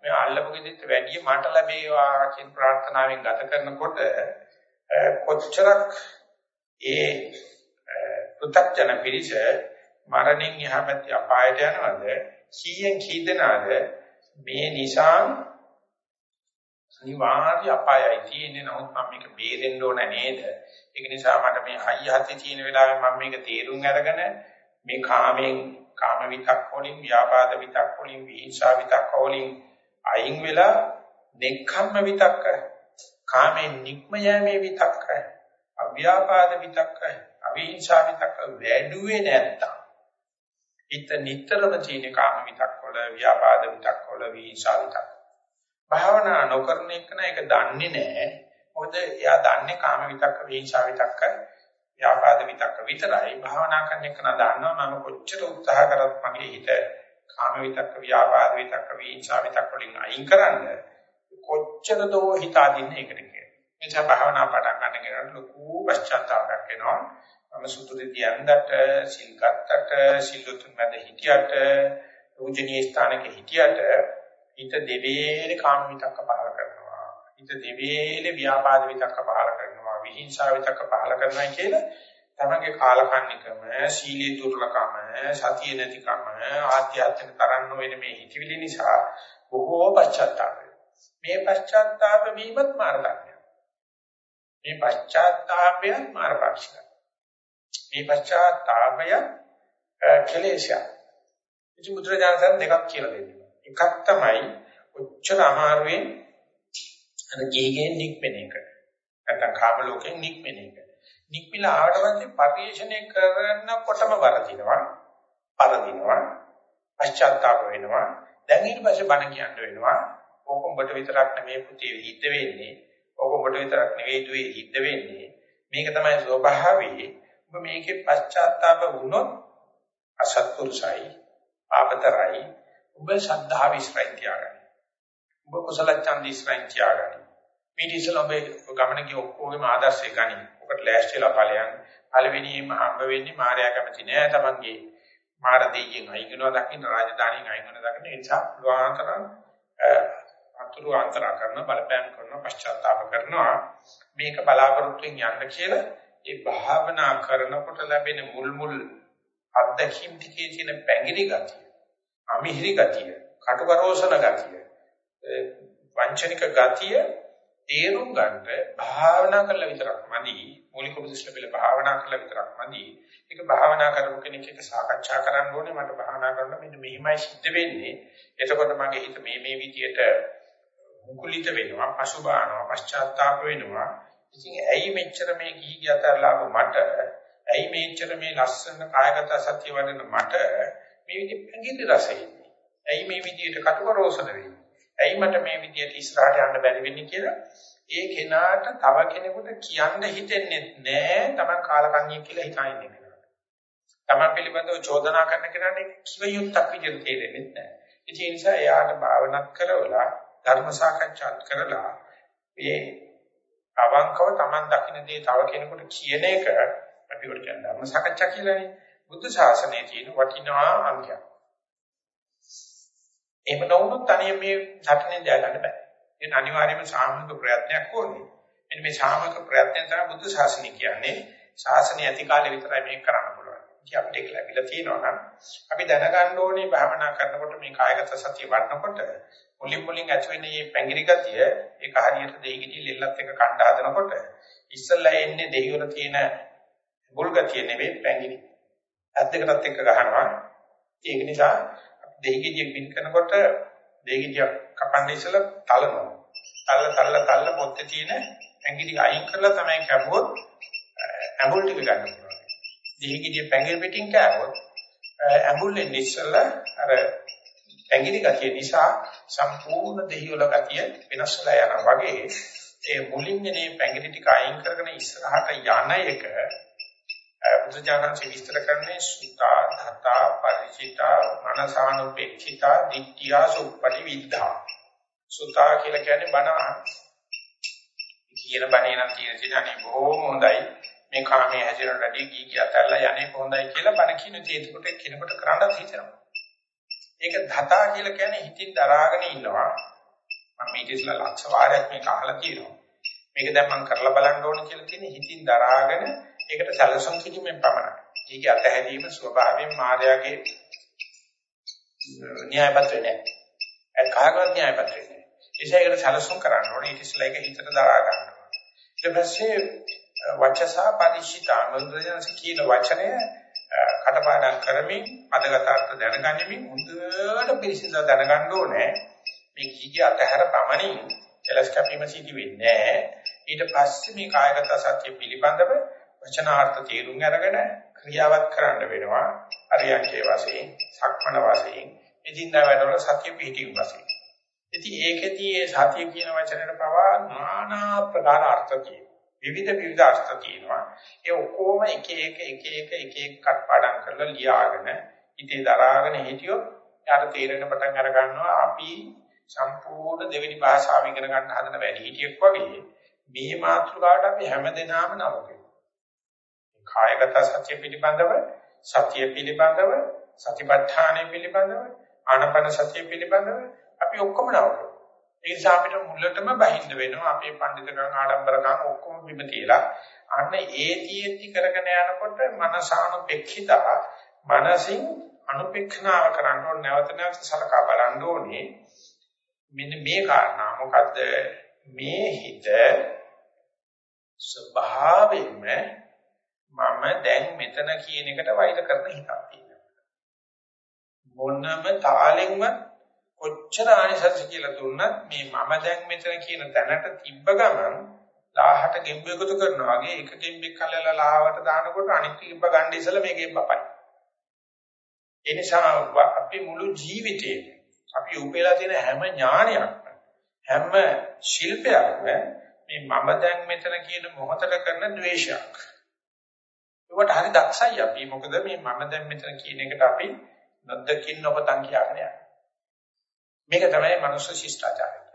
මේ අල්ලපු ගෙදෙත් වැඩි මට ලැබේවා කියන ප්‍රාර්ථනාවෙන් ගත කරනකොට කොච්චරක් ඒ පෘථග්ජන පිරිස මරණින් එහා පැත්තේ අපායට යනවද? කීයෙන් කී දෙනාද මේ නිසා අනිවාර්ය අපායයි තියෙන්නේ. නමුත් මම මේක බේරෙන්න ඕන නේද? ඒක නිසා මට මේ හයිය හති තියෙන වෙලාවේ මම මේක තේරුම් අරගෙන මේ කාමෙන් කාම විතක් වලින් ව්‍යාපාද විතක් වලින් විහිංසා විතක් වලින් අයින් වෙලා නෙක්ඛම්ම විතක්ක කාමෙන් නික්ම යෑමේ විතක්ක. අව්‍යාපාද විතක්ක අවිහිංසා විතක්ක වැඩුවේ නැත්තම්. හිත නිතරම තියෙන කාම විතක් වල ව්‍යාපාද විතක් වල විහිංසා විතක් භාවනා නොකරන එක නේක දන්නේ නැහැ මොකද එයා දන්නේ කාම විතක්ක විහිංසා විතක්ක ව්‍යාපාද විතක්ක විතරයි. භාවනා කරන එක නා දන්නවා මම කොච්චර උත්සාහ කරත් මගේ හිත කාම විතක්ක ව්‍යාපාද විතක්ක විහිංසා විතක්ක වලින් අයින් කරන්න කොච්චර දෝ හිත අදින්නේ ඒකට කියලා. එනිසා භාවනා පටන් ගන්න කෙනාට ලොකු පශ්චාත්තාවයක් එනවා. මම සුදුදේ තියන්දට සිල් ගත්තට සිල්ලුතුන් මැද හිටියට පූජනීය ස්ථානක හිටියට හිත දෙවේලේ කාම විතක්ක පහල කරනවා. හිත දෙවේලේ ව්‍යාපාද විතක්ක පහල කරනවා. විහිංසාව විතක්ක පහල කරනවා කියලා තමගේ කාලකන්නිකම, සීලී දුර්ලකම, සතිය නැතිකම, ආත්‍යත්මික තරන්න වෙන මේ හිතවිලි නිසා බොහෝ පශ්චාත්තාප මේ පශ්චාත්තාප වීමත් මාර්ගයක්. මේ පශ්චාත්තාපය මාර්ගපාක්ෂිකයි. මේ පශ්චාත්තාපය කෙලෙසයක්. ඉති මුද්‍රජානසන් දෙකක් කියලා දෙන්නවා. එකක් තමයි ඔච්චර අමාරුවෙන් අර ගිහිගෙන් නික්මෙන එක. නැත්නම් කාම ලෝකෙන් නික්මෙන එක. නික්මිලා ආවට පස්සේ පරිේශණය කරනකොටම වරදිනවා. පරදිනවා. පශ්චාත්තාප වෙනවා. දැන් ඊට පස්සේ බණ කියන්න වෙනවා. ඕක උඹට විතරක් නෙමෙයි පුතේ හිත වෙන්නේ. ඕක උඹට විතරක් නෙවෙයි දුවේ හිත වෙන්නේ. මේක තමයි ස්වභාවය. ඔබ මේකේ පශ්චාත්තාප වුණොත් අසත්පුරුසයි, පාපතරයි. ඔබ ශ්‍රද්ධාව ඉස්රායිල් තියාගන්න. ඔබ කුසල ඡන්ද ඉස්රායිල් තියාගන්න. මේ ඉතිසල ඔබ ගමන ගිය ඔක්කොගේම ආදර්ශය ගනි. ඔකට ලෑස්තිලා ඵලයන්. පළවෙනිම හම්බ වෙන්නේ මාර්යා කැමති නෑ තමන්ගේ මාර දෙයියෙන් අයින් වෙනවා දකින්න රාජධානියෙන් අයින් වෙනවා දකින්න ඒ නිසා පුළුවන් තරම් අතුරු අන්තර කරන බලපෑම් කරන පශ්චාත්තාප කරනවා. මේක බලාපොරොත්තුෙන් යන්න කියලා ඒ භාවනා කරනකොට ලැබෙන මුල් මුල් අත්දැකීම් ටිකේ තියෙන පැංගිරි ගතිය අමිහිරි ගතිය කටුකරෝසන ගතිය වංචනික ගතිය තේරුම් ගන්න භාවනා කළා විතරක් මදි. මූලික උපදේශ ලැබිලා භාවනා කළා විතරක් මදි. ඒක භාවනා කරපු කෙනෙක් එක්ක සාකච්ඡා කරන්න ඕනේ. මට භාවනා කරන මෙන්න මෙහිමයි සිද්ධ වෙන්නේ. එතකොට මගේ හිත මේ මේ විදියට මුකුලිත වෙනවා පසුබානවා පශ්චාත්තාප වෙනවා ඉතින් ඇයි මෙච්චර මේ ගිහි ගියතරලාම මට ඇයි මෙච්චර මේ ලස්සන කායගත සත්‍ය වඩන මට මේ විදිහ පැංගිරි රසය ඉන්නේ. ඇයි මේ විදිහට කටුකරෝසන වෙන්නේ? ඇයි මට මේ විදිහට ඉස්සරහට යන්න බැරි වෙන්නේ කියලා ඒ කෙනාට තව කෙනෙකුට කියන්න හිතෙන්නේ නැහැ තමන් කාලකන්ණිය කියලා හිතන්නේ කෙනාට. තමන් පිළිබඳව චෝදනා කරන කෙනාට කිව යුක්තක් විදිහට තේරෙන්නේ නැහැ. ඒ නිසා එයාට භාවනා කරවලා ධර්ම සාකච්ඡාත් කරලා මේ අවංකව තමන් දකින්න දේ තව කෙනෙකුට කියන එක අපි උඩ කියන ධර්ම සාකච්ඡා කියලානේ. බුද්ධ ශාසනයේ තියෙන වටිනා අංගයක්. එහෙම නොවුනොත් තනිය මේ සටනේ දෑ ගන්න බෑ. ඒක අනිවාර්යයෙන්ම සාමූහික ප්‍රයත්නයක් ඕනේ. මෙන්න මේ සාමූහික ප්‍රයත්නය තමයි බුද්ධ ශාසනය කියන්නේ. ශාසනය ඇති කාලේ විතරයි මේක කරන්න පුළුවන්. ඉතින් අපිට ඒක ලැබිලා තියෙනවා නම් අපි දැනගන්න ඕනේ භාවනා කරනකොට මේ කායගත සතිය වඩනකොට මුලින් මුලින් ඇති වෙන මේ පැංගිරි ගතිය ඒක හරියට දෙහිගිඩි ලෙල්ලත් එක කණ්ඩ හදනකොට ඉස්සල්ලා එන්නේ දෙහි වල තියෙන බුල් ගතිය නෙවෙයි පැංගිරි. ඇත් දෙකටත් එක්ක ගහනවා. ඒක නිසා දෙහිගිඩිය පින් කරනකොට දෙහිගිඩිය කපන්න ඉස්සලා තලනවා. තල්ල තල්ල තල්ල පොත්තේ තියෙන ඇඟිලි අයින් කරලා තමයි කැපුවොත් ඇඹුල් ටික ගන්න පුළුවන්. දෙහිගිඩිය පැංගිරි පිටින් කෑවොත් ඇඹුල් එන්නේ ඉස්සලා අර ඇඟිලි ගතිය නිසා සම්පූර්ණ දෙහි වල ගතිය වෙනස් වෙලා යනවා. වගේ ඒ මුලින් මේ පැංගිලි ටික අයින් කරගෙන ඉස්සරහට යන එක බුදුජානක විස්තර කරන්නේ සුතා ධතා පරිචිතා මනසානුපේක්ෂිතා දිට්ඨියා සුප්පටි විද්ධා සුතා කියලා කියන්නේ බණ කියන බණේ නම් තියෙන සිනානේ බොහොම හොඳයි. මේ කාමයේ හැසිරෙන රැඩි කී කිය අතල්ලා යන්නේ හොඳයි කියලා බණ කියන තේතුකට කෙනෙකුට කරන්නත් හිතෙනවා ඒක ධතා කියලා කියන්නේ හිතින් දරාගෙන ඉන්නවා මම මේක ඉස්සලා ලක්ෂ වාරයක් මේක අහලා තියෙනවා මේක දැන් මම කරලා බලන්න ඕන කියලා තියෙන හිතින් දරාගෙන ඒකට සැලසුම් කිරීමෙන් පමණයි. ඒකේ අතහැරීම ස්වභාවයෙන් මායාවේ න්‍යායපත්‍රේ නෑ. ඒ කාගවත් න්‍යායපත්‍රේ නෑ. ඒසයකට සැලසුම් කරන්න ඕනේ. ඊට ඉස්සෙල්ලා ඒක හිතට දරා ගන්න ඕනේ. ඊට පස්සේ වචසා පරිශිතා මුද්‍රයන්ස කියන වචනය කටපාඩම් කරමින් අදගත අර්ථ දැනගැනීමෙන් හොඳට පිළිසිඳ දැනගන්න ඕනේ. මේ කීකිය අතහැර පමණින් එලස් කැපීම සිදු වෙන්නේ නැහැ. ඊට පස්සේ මේ කායගත සත්‍ය පිළිබඳව වචනාර්ථ තේරුම් අරගෙන ක්‍රියාවත් කරන්න වෙනවා. අරියංකේ වශයෙන්, සක්මන වශයෙන්, එදින්දා වැඩවල සත්‍ය පිහිටීම් වශයෙන්. ඉතින් ඒකෙදී ඒ සත්‍ය කියන වචනයට පවා নানা ප්‍රකාර අර්ථ තියෙනවා. විවිධ විවිධ අර්ථ තියෙනවා. ඒ ඔක්කොම එක එක එක එක එක එක කටපාඩම් කරලා ලියාගෙන ඉතේ දරාගෙන හිටියොත් යාට තේරෙන පටන් අර ගන්නවා අපි සම්පූර්ණ දෙවෙනි භාෂාව ඉගෙන ගන්න හදන වැඩි හිටියෙක් වගේ මේ මාතෘකාවට අපි හැමදෙනාම නරක කායගත සත්‍ය පිළිබඳව සතිය පිළිබඳව සතිපට්ඨානය පිළිබඳව ආනපන සතිය පිළිබඳව අපි ඔක්කොම නවතුන. ඒ නිසා අපිට මුලටම බහිඳ වෙනවා අපේ පඬිතුකම් ආඩම්බරකම් ඔක්කොම බිම තියලා. අන්න ඒ තියෙද්දි කරගෙන යනකොට මනසානුපෙක්ඛිතා මනසින් අනුපෙක්ඛනාව කරන්න ඕනේ. නැවත නැවත සලකා බලන්න ඕනේ. මෙන්න මේ කාරණා. මොකද්ද? මේ හිත ස්වභාවයෙන්ම මම දැන් මෙතන කියන එකට වෛර කරන හිතක් තියෙනවා. මොනම තාලෙන්වත් කොච්චර ආනිසංස කියලා දුන්නත් මේ මම දැන් මෙතන කියන තැනට තිබ්බ ගමන් 1000ට ගෙම්බ එකතු කරනවා වගේ එක ගෙම්බෙක් කලලා ලාවට දානකොට අනිත් ගෙම්බ ගන්න ඉස්සලා මේ ගෙම්බ පයි. ඒ නිසා අපි මුළු ජීවිතේම අපි උපේලා තියෙන හැම ඥානයක්ම හැම ශිල්පයක්ම මේ මම දැන් මෙතන කියන මොහොතට කරන ද්වේෂයක්. ඒකට හරි දක්ෂයි අපි. මොකද මේ මම දැන් මෙතන කියන එකට අපි නොදකින් නොපතන් කියන්නේ යන්නේ. මේක තමයි මනුෂ්‍ය ශිෂ්ටාචාරය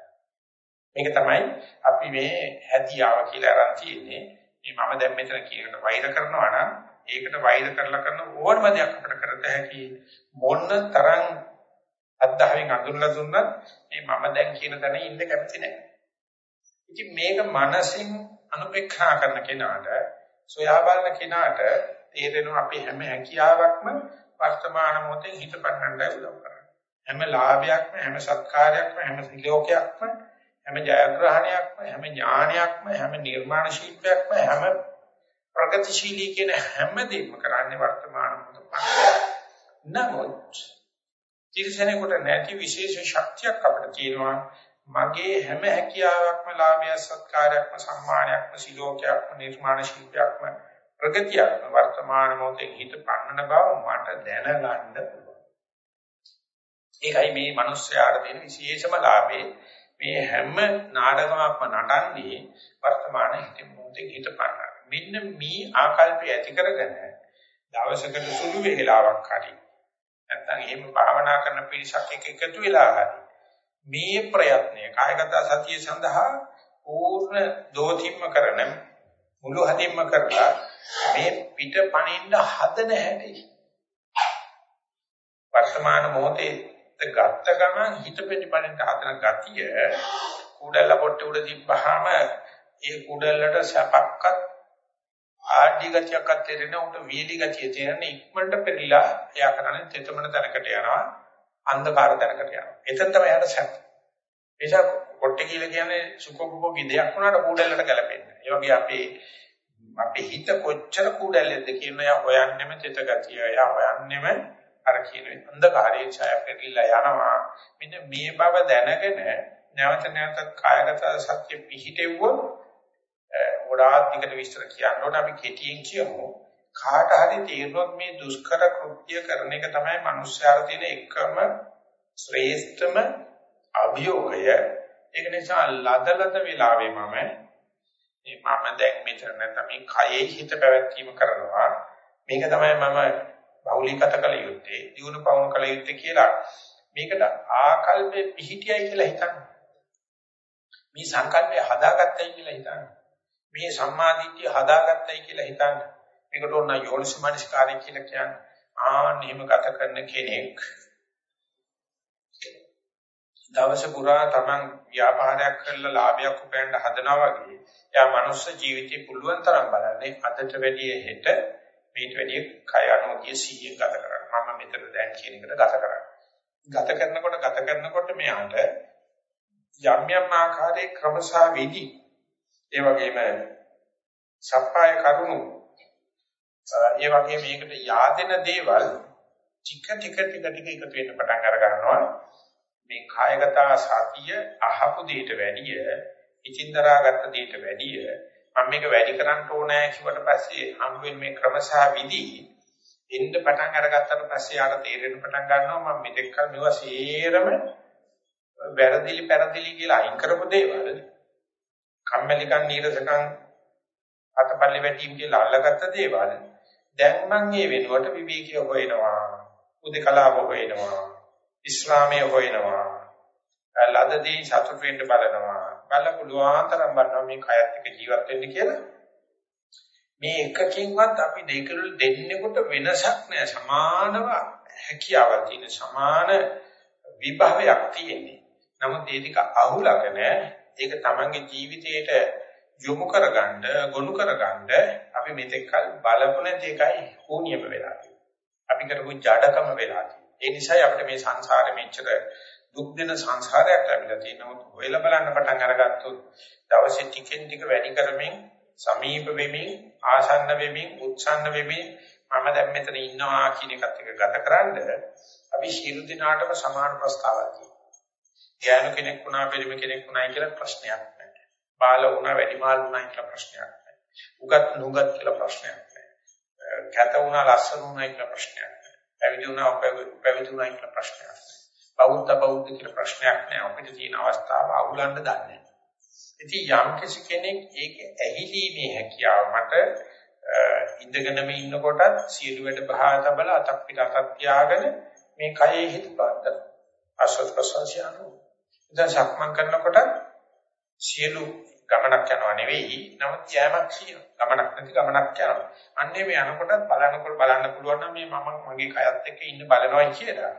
මේක තමයි අපි මේ හැදියාව කියලා අරන් තියෙන්නේ. මේ මම දැන් මෙතන කියනකට වෛර කරනවා නම් ඒකට වෛර කරලා කරන ඕනම දෙයක් අපිට කරත හැකි මොන තරම් අත්දැකීම් අඳුරලා දුන්නත් මේ මම දැන් කියන තැන ඉන්න කැමති නැහැ. ඉතින් මේක මනසින් අනුපේක්ෂා කරන කෙනාට සොයා බලන කෙනාට තේරෙනවා අපි හැම හැකියාවක්ම වර්තමාන මොහොතේ හිත පන්නන්නයි උදව් කරන්නේ. හැම ලාභයක්ම හැම සත්කාරයක්ම හැම සිලෝකයක්ම හැම ජයග්‍රහණයක්ම හැම ඥානයක්ම හැම නිර්මාණ ශිල්පයක්ම හැම ප්‍රගතිශීලී කියන හැම දෙයක්ම කරන්නේ වර්තමාන මොහොත. නමුත් තිරසනෙකුට නැති විශේෂ ශක්තියක් අපිට තියෙනවා මගේ හැම හැකියාවක්ම ලාභය සත්කාරයක්ම සම්මානයක්ම සිලෝකයක්ම නිර්මාණ ශිල්පයක්ම ප්‍රගතියක්ම වර්තමාන මොහොතේ හිත පන්නන බව මට දැනගන්න පුළුවන්. ඒකයි මේ මිනිස්යාට දෙන විශේෂම ලාභේ මේ හැම නාටකමක්ම නටන්නේ වර්තමාන හිතේ මොහොතේ හිත පන්නන. මෙන්න මේ ආකල්පය ඇති කරගෙන දවසකට සුළු වේලාවක් හරි නැත්නම් එහෙම භාවනා කරන පිරිසක් එක්ක එකතු වෙලා හරි මේ ප්‍රයත්නය කායගත සතිය සඳහා පූර්ණ දෝතිම්ම කරන මුළු හදින්ම කරලා මේ පිට පණින්න හදන හැටි වර්තමාන මොහොතේ ගත්ත ගමන් හිත පිටිපණින්න හදන ගතිය කුඩල පොට්ට උඩ තිබ්බහම ඒ කුඩලට සැපක්වත් ආඩි ගතියක්වත් තේරෙන උන්ට වීලි ගතිය තේරෙන ඉක්මනට පෙරිලා එයා කරන්නේ තෙතමන තැනකට යනවා. අන්ධකාර තැනකට යනවා. එතන තමයි යාට සැප. එනිසා පොට්ට කියලා කියන්නේ සුඛෝපභෝගී දෙයක් වුණාට කුඩලට ගැලපෙන්නේ ඒ වගේ අපේ අපේ හිත කොච්චර කුඩැල්ලෙන්ද කියන යා හොයන්නෙම තෙත ගතිය යා හොයන්නෙම අර කියන අන්ධකාරයේ ඡාය පෙරලිලා යනවා. මෙන්න මේ බව දැනගෙන නැවත නැවතත් කායගත සත්‍ය පිහිටෙව්වොත් ගොඩාක් දිගට විස්තර කියන්න ඕනේ. අපි කෙටියෙන් කියමු. කාට හරි තේරුනොත් මේ දුෂ්කර කෘත්‍ය කරන එක තමයි මිනිස්යාට තියෙන එකම ශ්‍රේෂ්ඨම අභියෝගය. ඒක නිසා ලදලද වෙලාවේ මම මේ මම දැන් මෙතන නැත්නම් මේ කයෙහි හිත පැවැත්වීම කරනවා. මේක තමයි මම බෞලිකත කළ යුත්තේ දිනු පවුණු කළ යුත්තේ කියලා මේකට ආකල්පේ පිහිටියයි කියලා හිතන්න. මේ සංකල්පය හදාගත්තයි කියලා හිතන්න. මේ සම්මාදිට්ඨිය හදාගත්තයි කියලා හිතන්න. මේකට ඕන යෝනිසමනස්කාරය කියලා කියන්නේ. ආන් එහෙම ගත කරන කෙනෙක් දවස පුරා තමන් ව්‍යාපාරයක් කරලා ලාභයක් උපයන්න හදනවා වගේ එයා මනුස්ස ජීවිතේ පුළුවන් තරම් බලන්නේ අදට වැඩිය හෙට මේට වැඩිය කය අනුගිය 100 ගත කරන්න. මම මෙතන දැන් කියන එකට ගත කරන්න. ගත කරනකොට ගත කරනකොට මෙයාට යම් යම් ආකාරයේ ක්‍රමසා විදි ඒ වගේම සප්පාය කරුණු ඒ වගේ මේකට yaadena දේවල් ටික ටික ටික ටික එකතු වෙන්න පටන් අර ගන්නවා මේ කායගත සතිය අහපු දෙයට වැඩිය ඉචින්දරාගත්ත දෙයට වැඩිය මම මේක වැඩි කරන්න ඕනෑ කිව්වට පස්සේ හම් වෙන මේ ක්‍රමසහ විදි. එන්න පටන් අරගත්තට පස්සේ ආර තේරෙන්න පටන් ගන්නවා මම මෙතෙක් කල මේවා සේරම වැරදිලි පෙරදිලි කියලා අයින් කරපු දේවල්. කම්මැලිකම් නීරසකම් අතපල්ලි වැටීම් කියලා අල්ලගත්ත දේවල්. දැන් මම මේ වෙනුවට විවේකීව හොයනවා උදකලාව හොයනවා ඉස්ලාමයේ හොයනවා. ලදදී සතුට වෙන්න බලනවා. බල පුළුවන් තරම් බලනවා මේ කයත් එක්ක ජීවත් වෙන්න කියලා. මේ එකකින්වත් අපි දෙකළු දෙන්නෙකුට වෙනසක් නෑ. සමානව හැකියාවක් තියෙන සමාන විභවයක් තියෙන්නේ. නමුත් ඒ ටික අහුලගෙන ඒක තමන්ගේ ජීවිතේට යොමු කරගන්න ගොනු කරගන්න අපි මෙතෙක් කල බලපු නැති එකයි හෝනියම වෙලා අපි කරපු ජඩකම වෙලා ඒ නිසායි අපිට මේ සංසාරෙ මෙච්චර දුක් දෙන සංසාරයක් ලැබිලා තියෙනවා. හොයලා බලන්න පටන් අරගත්තොත් දවසේ ටිකෙන් ටික වැඩි කරමින් සමීප වෙමින් ආසන්න වෙමින් උත්සන්න වෙමින් මම දැන් මෙතන ඉන්නවා කියන එකත් එක ගතකරනද අපි ශීල දිනාටම සමාන ප්‍රස්තාවක් තියෙනවා. ඥාන කෙනෙක් වුණා පිළිම කෙනෙක් වුණායි කියලා ප්‍රශ්නයක් නැහැ. බාල වුණා වැඩිමාල් වුණායි කියලා ප්‍රශ්නයක් නැහැ. උගත් නුගත් කියලා ප්‍රශ්නයක් නැහැ. කැත වුණා ලස්සන වුණායි කියලා ප්‍රශ්නයක් නැහැ. පැවිදි වුණා පැවිදි වුණායි කියලා ප්‍රශ්නයක් නැහැ. බෞද්ධ බෞද්ධ කියලා ප්‍රශ්නයක් නෑ. අපිට තියෙන අවස්ථාව අවුලන්න දන්නේ. ඉතින් යම් කෙනෙක් ඒක ඇහිලීමේ හැකියාව මට ඉඳගෙනම ඉන්නකොටත් සියලු වැඩ බහා තබලා අතක් පිට අතක් තියාගෙන මේ කයේ හිත පාත්තන අසත් ප්‍රසංශයano. ඉතින් සක්මන් කරනකොට සියලු ගමනක් යනවා නෙවෙයි. නමුත් යෑමක් කියනවා ගමනක් නැති ගමනක් යනවා. අන්නේ මේ යනකොටත් බලනකොට බලන්න පුළුවන් නම් මේ මම මගේ කයත් එක්ක ඉන්න බලනවා කියලා.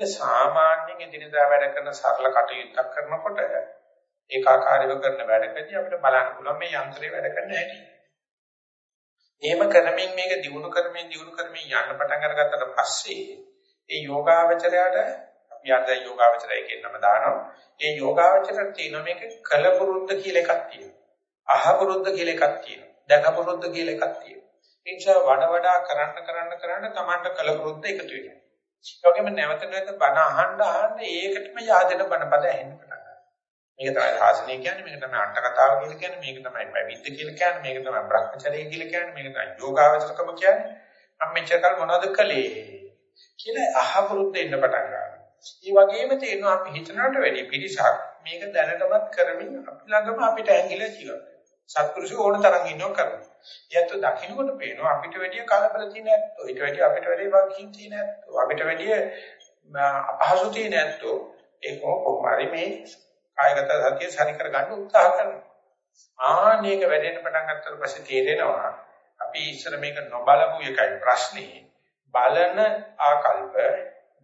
ඒක සාමාන්‍යයෙන් එදිනදා වැඩ කරන සරල කටයුත්තක් කරනකොට ඒකාකාරීව කරන වැඩකදී අපිට බලන්න පුළුවන් මේ යන්ත්‍රය වැඩ කරන හැටි. එහෙම කරමින් මේක දිනු කරමින් දිනු කරමින් යන්න පටන් අරගත්තට පස්සේ ඒ යෝගාවචරයට අපි අද යෝගාවචරය කියන නම දානවා. ඒ යෝගාවචරයට තියෙන මේක කලපුරුද්ද කියලා එකක් තියෙනවා. අහපුරුද්ද කියලා එකක් තියෙනවා. දැකපුරුද්ද කියලා එකක් තියෙනවා. ඒ නිසා වඩ වඩා කරන්න කරන්න කරන්න තමන්ට කලපුරුද්ද එකතු වෙනවා. ඒ වගේම නැවත නැවත බණ අහන්න අහන්න ඒකටම yaadena බණ පද ඇහෙන්න පටන් ගන්නවා. මේක තමයි සාසනය කියන්නේ මේක තමයි අට කතාව කියලා කියන්නේ මේක තමයි පැවිද්ද කියලා කියන්නේ මේක තමයි භ්‍රමචර්යය කියලා කියන්නේ මේක තමයි යෝගාවචරකම කියන්නේ මම මෙච්චර කල් මොනවද කළේ කියලා අහවුරුද්ද එන්න පටන් ගන්නවා. ඒ වගේම තේරෙනවා අපි හිතනකට වැඩි පිරිසක් මේක දැනටමත් කරමින් අපි ළඟම අපිට ඇඟිලා ජීවත් සත්පුරුෂ ඕන තරම් ඉන්නව කරනවා. යැත්තු දකින්නකොට පේනවා අපිට වැඩිය කලබල තියෙන ඇත්තෝ ඊට වැඩිය අපිට වැඩිය වකින් තියෙන ඇත්තෝ අපිට වැඩිය අපහසු තියෙන ඇත්තෝ ඒක කොහොමරි මේ කායගත සතිය සරි කර ගන්න උත්සාහ කරනවා. ආනේක වැඩෙන්න පටන් ගන්නතර පස්සේ තේරෙනවා අපි ඉස්සර මේක නොබලපු එකයි ප්‍රශ්නේ බලන ආකල්ප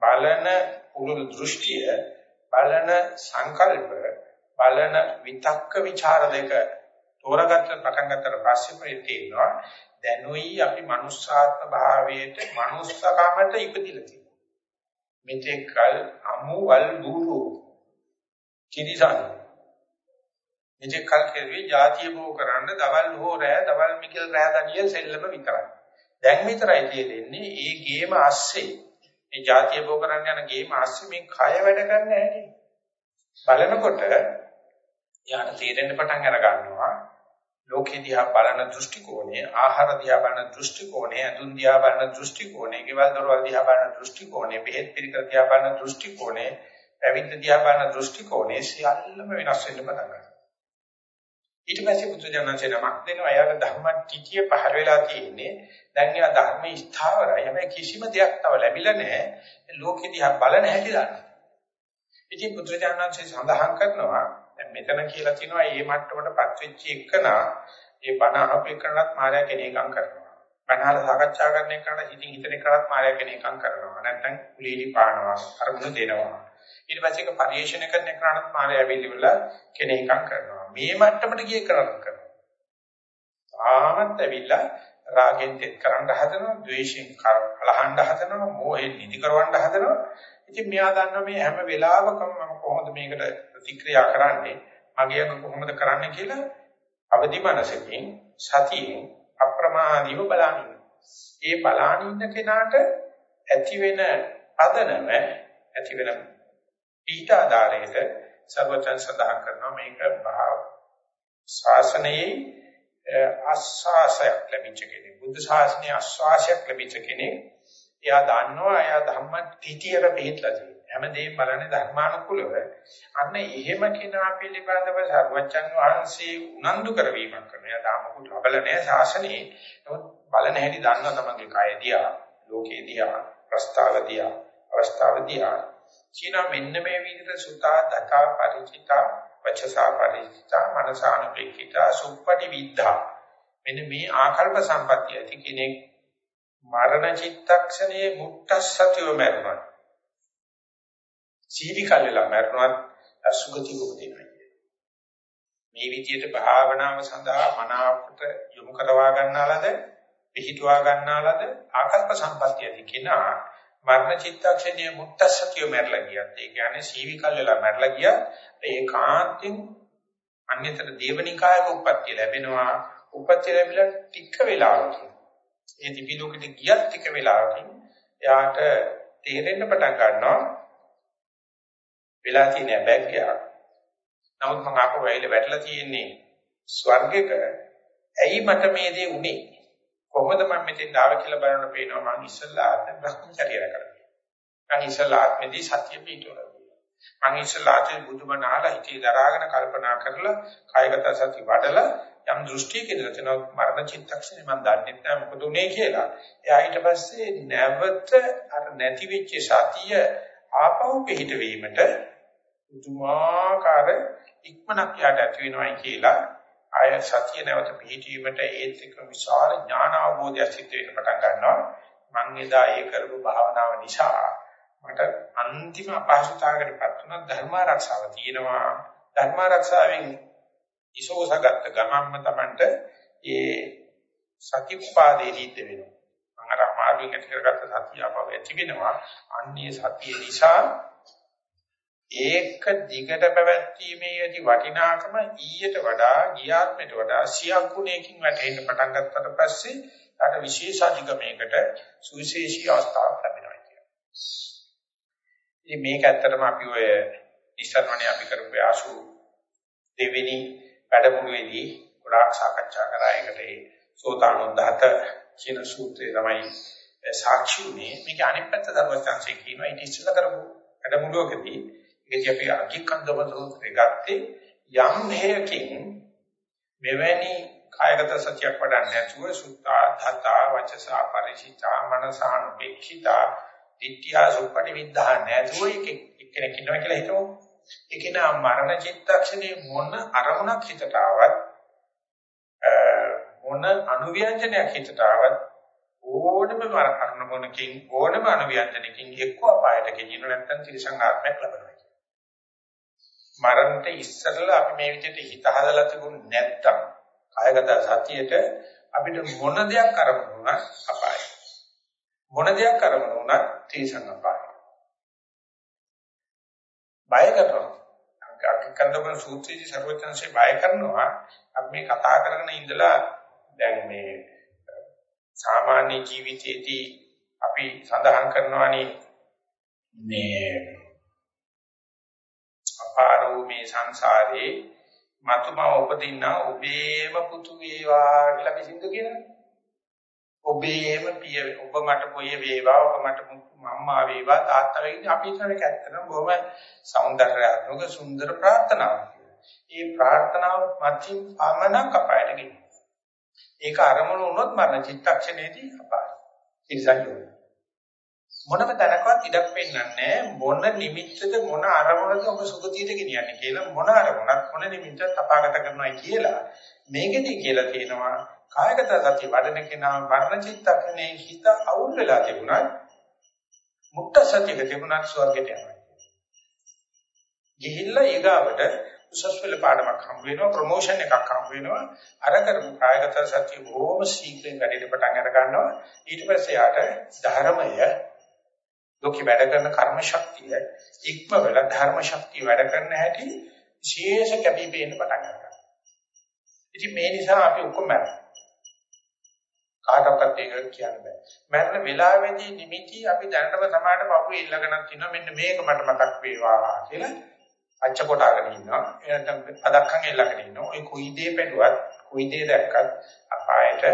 බලන පුරුදු දෘෂ්ටිය බලන සංකල්ප බලන විතක්ක ਵਿਚාර දෙක තෝරගත්ත පටන් ගන්නතර පස්සේ ප්‍රේතේනවා දැනුයි අපි මනුස්සාත්ම භාවයට මනුස්සකමට ඉපදිලා තියෙනවා. මෙතෙක් කල අමුවල් බුරු කිරිසන්. මෙතෙක් කල කෙරුවේ ಜಾතිය බෝ කරන්න දවල් හෝ රෑ දවල් මිකල් රෑ දනිය සෙල්ලම විතරයි. දැන් විතරයි තියෙන්නේ ඒ ගේම ASCII මේ ಜಾතිය බෝ කරන්න යන ගේම ASCII මේ කය වැඩ කරන්න හැටි. බලනකොට යාට තේරෙන්න පටන් අර ගන්නවා ලෝකේ දිහා බලන දෘෂ්ටි කෝණය, ආහාර දිහා බලන දෘෂ්ටි කෝණය, අඳුන් දිහා බලන දෘෂ්ටි කෝණය, ගෙවල් දොරවල් දිහා බලන දෘෂ්ටි කෝණය, බෙහෙත් පිළිකර දිහා බලන දෘෂ්ටි කෝණය, පැවිද්ද දිහා බලන දෘෂ්ටි කෝණය සියල්ලම වෙනස් වෙන්න පටන් ගන්නවා. ඊට පස්සේ බුදුජානකේ නමක් දෙනවා එයාට ධර්මටිතිය පහළ වෙලා තියෙන්නේ දැන් එයා ධර්මයේ ස්ථාවරයි හැබැයි කිසිම දෙයක් තව ලැබිලා නැහැ ලෝකෙ දිහා බලන හැටි දන්න. ඉතින් බුදුජානකේ සඳහන් කරනවා දැන් මෙතන කියලා තියෙනවා මේ මට්ටමටපත් වෙච්ච එකනා මේ බණ අපේ කරනත් මායя කෙනේකම් කරනවා. බණහල සාකච්ඡා කරන එකට ඉතින් හිතන එකටත් මායя කෙනේකම් කරනවා. නැත්නම් කුලීලි පානවා, අරමුණ දෙනවා. ඊට පස්සේ ඒක පරිේශන කරන එකටත් මායя වේලිවල කෙනේකම් කරනවා. මේ මට්ටමට ගිය කරන කරනවා. තාමත් ඇවිල්ලා රාගෙන් තෙත් කරන්න හදනවා, ද්වේෂයෙන් කලහඬ හදනවා, මෝහෙන් නිදි කරවන්න හදනවා. ඉතින් මෙයා දන්නවා මේ හැම වෙලාවකම මම කොහොමද මේකට ප්‍රතික්‍රියා කරන්නේ, මගේ අංග කොහොමද කරන්නේ කියලා අවදි මනසකින් සතියෙන් අප්‍රමාදීව බලනින්න. ඒ බලනින්න කෙනාට ඇති වෙන පදනම ඇති වෙන ඊට ආධාරයට සර්වචන් සඳහන් කරනවා මේක භාව ශාසනයේ ආස්වාසයක් ලැබිච්ච කෙනෙක් බුද්ධ ශාසනයේ ආස්වාසයක් ලැබිච්ච කෙනෙක් එයා දන්නවා එයා ධම්ම තිතියර පිටලා තියෙනවා. හැමදේම බලන්නේ ධර්මානුකූලව. අන්න එහෙම කෙනා පිළිබඳව සර්වචන් වහන්සේ උනන්දු කරවීමක් කරනවා. එයා ධම්මකුත් ලබල නැහැ ශාසනයේ. නමුත් බලන හැටි දන්නවා තමන්ගේ කය දිහා ලෝකේ දිහා ප්‍රස්තාව දිහා අවස්ථාව දිහා. කියන මෙන්න මේ විදිහට සුතා දතා පරිචිතා වචසා පරිචිතා මනසානුපෙක්ඛිතා සුප්පටි විද්ධා. මෙන්න මේ ආකල්ප සම්පත්‍ය ඇති කෙනෙක් මරණ චිත්තක්ෂණයේ මුක්තස්සතිව මරනවා සීවි කල්ලා මරනවත් අසුගති උපදිනවා මේ විදිහට භාවනාව සඳහා මනාවට යොමු කරවා ගන්නාලද පිහිටුවා ගන්නාලද ආකල්ප සම්පත්‍ය ඇති කෙනා මරණ චිත්තක්ෂණයේ මුත්තසතිය මැරලා ගියත් ඒ කියන්නේ සීවි කල් වෙලා මැරලා ගියත් ඒකාන්තයෙන් අන්‍යතර දේවනිකායක උප්පත්ති ලැබෙනවා. උප්පත්ති ලැබිලා ටික වෙලාවකින් ඒ දිවි ලෝකෙට ගියත් ටික වෙලාවකින් එයාට තේරෙන්න පටන් ගන්නවා. වෙලා තියෙන බැග්ගයක් නමුත් මම ආපහු වෙයිල වැටලා තියෙන්නේ ස්වර්ගයක. ඇයි මට මේ දේ උනේ? කොහොමද මම මෙතෙන් ආව කියලා බලන්න පේනවා. මම ඉස්සල්ලා ආත්ම භ්‍රමචර්යය කරා. මම ඉස්සල්ලා ආත්මෙදී සත්‍ය පිටුවලා. මම ඉස්සල්ලා ආත්මෙ බුදුබණ අහලා හිතේ දරාගෙන කල්පනා කරලා කායගත සති වඩලා යම් දෘෂ්ටියකින් රචන මරණ චිත්තක්ෂණය මම දන්නේ නැහැ මොකද උනේ කියලා. එයා ඊට පස්සේ නැවත අර නැති වෙච්ච සතිය ආපහු පිහිට වීමට පුදුමාකාර ඉක්මනක් යට ඇති වෙනවයි කියලා ආය සතිය නැවත පිහිටීමට ඒත් එක්ක විශාල ඥාන අවබෝධයක් සිද්ධ වෙන්න පටන් ගන්නවා මම එදා ඒ කරපු භාවනාව නිසා මට අන්තිම අපහසුතාවකටපත් වුණා ධර්ම ආරක්ෂාව තියෙනවා ධර්ම ආරක්ෂාවෙන් ඉසෝසගත ගමම්ම Tamanට ඒ සතිපාදේ දීත් වෙනවා මම අර අමාරුවෙන් ඇති කරගත්ත සතිය අපව ඇති වෙනවා අන්නේ සතිය නිසා ඒක දිගට පැවැත්ීමේ ඇති වටිනාකම ඊට වඩා ගියාත්මයට වඩා සියක් ගුණයකින් වැටෙන්න පටන් ගත්තට පස්සේ අර විශේෂ අධිගමයකට සුවිශේෂී අවස්ථාවක් ලැබෙනවා කියනවා. ඉතින් මේක ඇත්තටම අපි ඔය ඉස්සරවනේ අපි කරපු ආසු දෙවෙනි වැඩමුළුවේදී ගොඩාක් සාකච්ඡා කරා. ඒකට ඒ සෝතානුද්ධත කියන සූත්‍රය තමයි සාක්ෂි උනේ මේක අනිත් පැත්ත දරුවචන්සේ කියනවා. ඉතින් ඉස්සෙල්ලා කරපු වැඩමුළුවකදී ඒකදී අපි අකිකන්දව සූත්‍රය ගත්තේ යම් හේයකින් මෙවැනි කායගත සත්‍යයක් වඩන්නේ නැතුව සුත්තා ධතා වචසා පරිචිතා මනසානුපේක්ෂිතා ditthya සුප්පටි විද්ධා නැතුව එක්කෙනෙක් ඉන්නවා කියලා හිතමු. ඒක නා මරණ චිත්තක්ෂණේ මොන අරමුණක් හිතට ආවත් මොන අනුව්‍යංජනයක් හිතට ආවත් ඕනම අරමුණකින් ඕනම අනුව්‍යංජනකින් එක්ක අපායට ගෙනියන නැත්නම් ත්‍රිසං ආත්මයක් ලබනවා. මරණට ඉස්සරලා අපි මේ විදිහට හිත හදලා තිබුණ නැත්තම් කායගත සතියේට අපිට මොන දෙයක් අරමුණු වුණත් අපායයි. මොන දෙයක් අරමුණු වුණත් තීසං අපායයි. බය කරනවා. අකිකන්දම සූත්‍රයේදී ਸਰවඥාන්සේ බය කරනවා අපි මේ කතා කරගෙන ඉඳලා දැන් මේ සාමාන්‍ය ජීවිතයේදී අපි සඳහන් කරනවානේ මේ අපාරෝ මේ සංසාරේ මතුම උපදින්න ඔබේම පුතු වේවා කියලා අපි සින්දු කියනවා. ඔබේම පිය ඔබ මට පොය වේවා ඔබ මට අම්මා වේවා තාත්තා වේවා අපි කියන එක ඇත්තටම බොහොම సౌందర్యාත්මක සුන්දර ප්‍රාර්ථනාවක්. ඒ ප්‍රාර්ථනාව මතින් පමණක් අපායට ගෙනියන. ඒක අරමුණු වුණොත් මරණ චිත්තක්ෂණයේදී අපාය. ඉතිසයි මොනම තැනකවත් ඉඩක් පෙන්වන්නේ මොන නිමිත්තද මොන අරමුණද ඔබ සුගතියට ගෙනියන්නේ කියලා මොන අරමුණක් මොන නිමිත්තක් තපාගත කරනවා කියලා මේකෙදී කියලා තියෙනවා කායගත සතිය වඩන කෙනා මරණ චිත්තකනේ හිත අවුල් වෙලා තිබුණත් මුක්ත සතියක තිබුණත් ස්වර්ගයට යනවා. ගිහිල්ලා ඊගාවට උසස් පෙළ පාඩමක් හම්බ වෙනවා ප්‍රොමෝෂන් එකක් හම්බ වෙනවා අර කරපු කායගත සතිය බොහොම ශීඝ්‍රයෙන් වැඩිට පටන් අර ගන්නවා ඊට පස්සේ යාට ධර්මය ලෝකේ වැඩ කරන කර්ම ශක්තිය ඉක්ම වෙලා ධර්ම ශක්තිය වැඩ කරන හැටි විශේෂ කැපී පෙනෙන්න පටන් ගන්නවා. ඉතින් මේ නිසා අපි ඔක්කොම කාටවත් ඒක කියන්න බෑ. මරණ වෙලාවේදී නිමිති අපි දැනටම සමාඩ පපුවේ ඊළඟනක් තියෙනවා මෙන්න මේක මට මතක් වේවා කියලා අච්ච කොටාගෙන ඉන්නවා. එනනම් පදක්කන් ඊළඟට ඉන්නවා. ඒ කුයි දේ පැදුවත් කුයි දේ දැක්කත් අපායට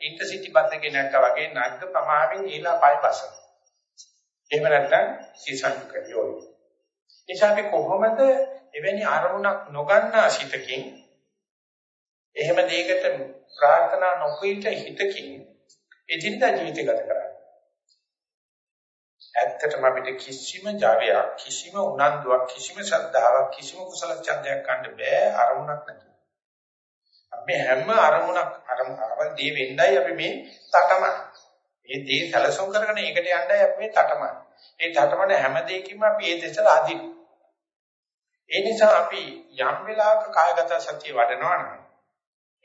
ඉන්ටර්සිටි බස් එකේ නැක්කා වගේ නැග්ග පමාවෙන් ඊළා පය බසන. එහෙම නැත්නම් සීසංකරියෝ. නිසා අපි කොහොමද එවැනි අරමුණක් නොගන්නා සිතකින් එහෙම දෙයකට ප්‍රාර්ථනා නොකීට හිතකින් එදිනදා ජීවිතය ගත කරන්නේ. ඇත්තටම අපිට කිසිම ජාවයක් කිසිම උනන්දුවක් කිසිම ශ්‍රද්ධාවක් කිසිම කුසල ඡන්දයක් ගන්න බෑ අරමුණක් නැතුව. අපි හැම අරමුණක් අරමුණ දේ වෙන්නයි අපි මේ තටමන. මේ දේ සැලසුම් කරගෙන ඒකට යන්නයි අපි මේ තටමන. ඒ තටමන හැම දෙයකින්ම අපි ඒ දෙසට අදින. ඒ නිසා අපි යම් වෙලාවක කායගත සතිය වඩනවා නම්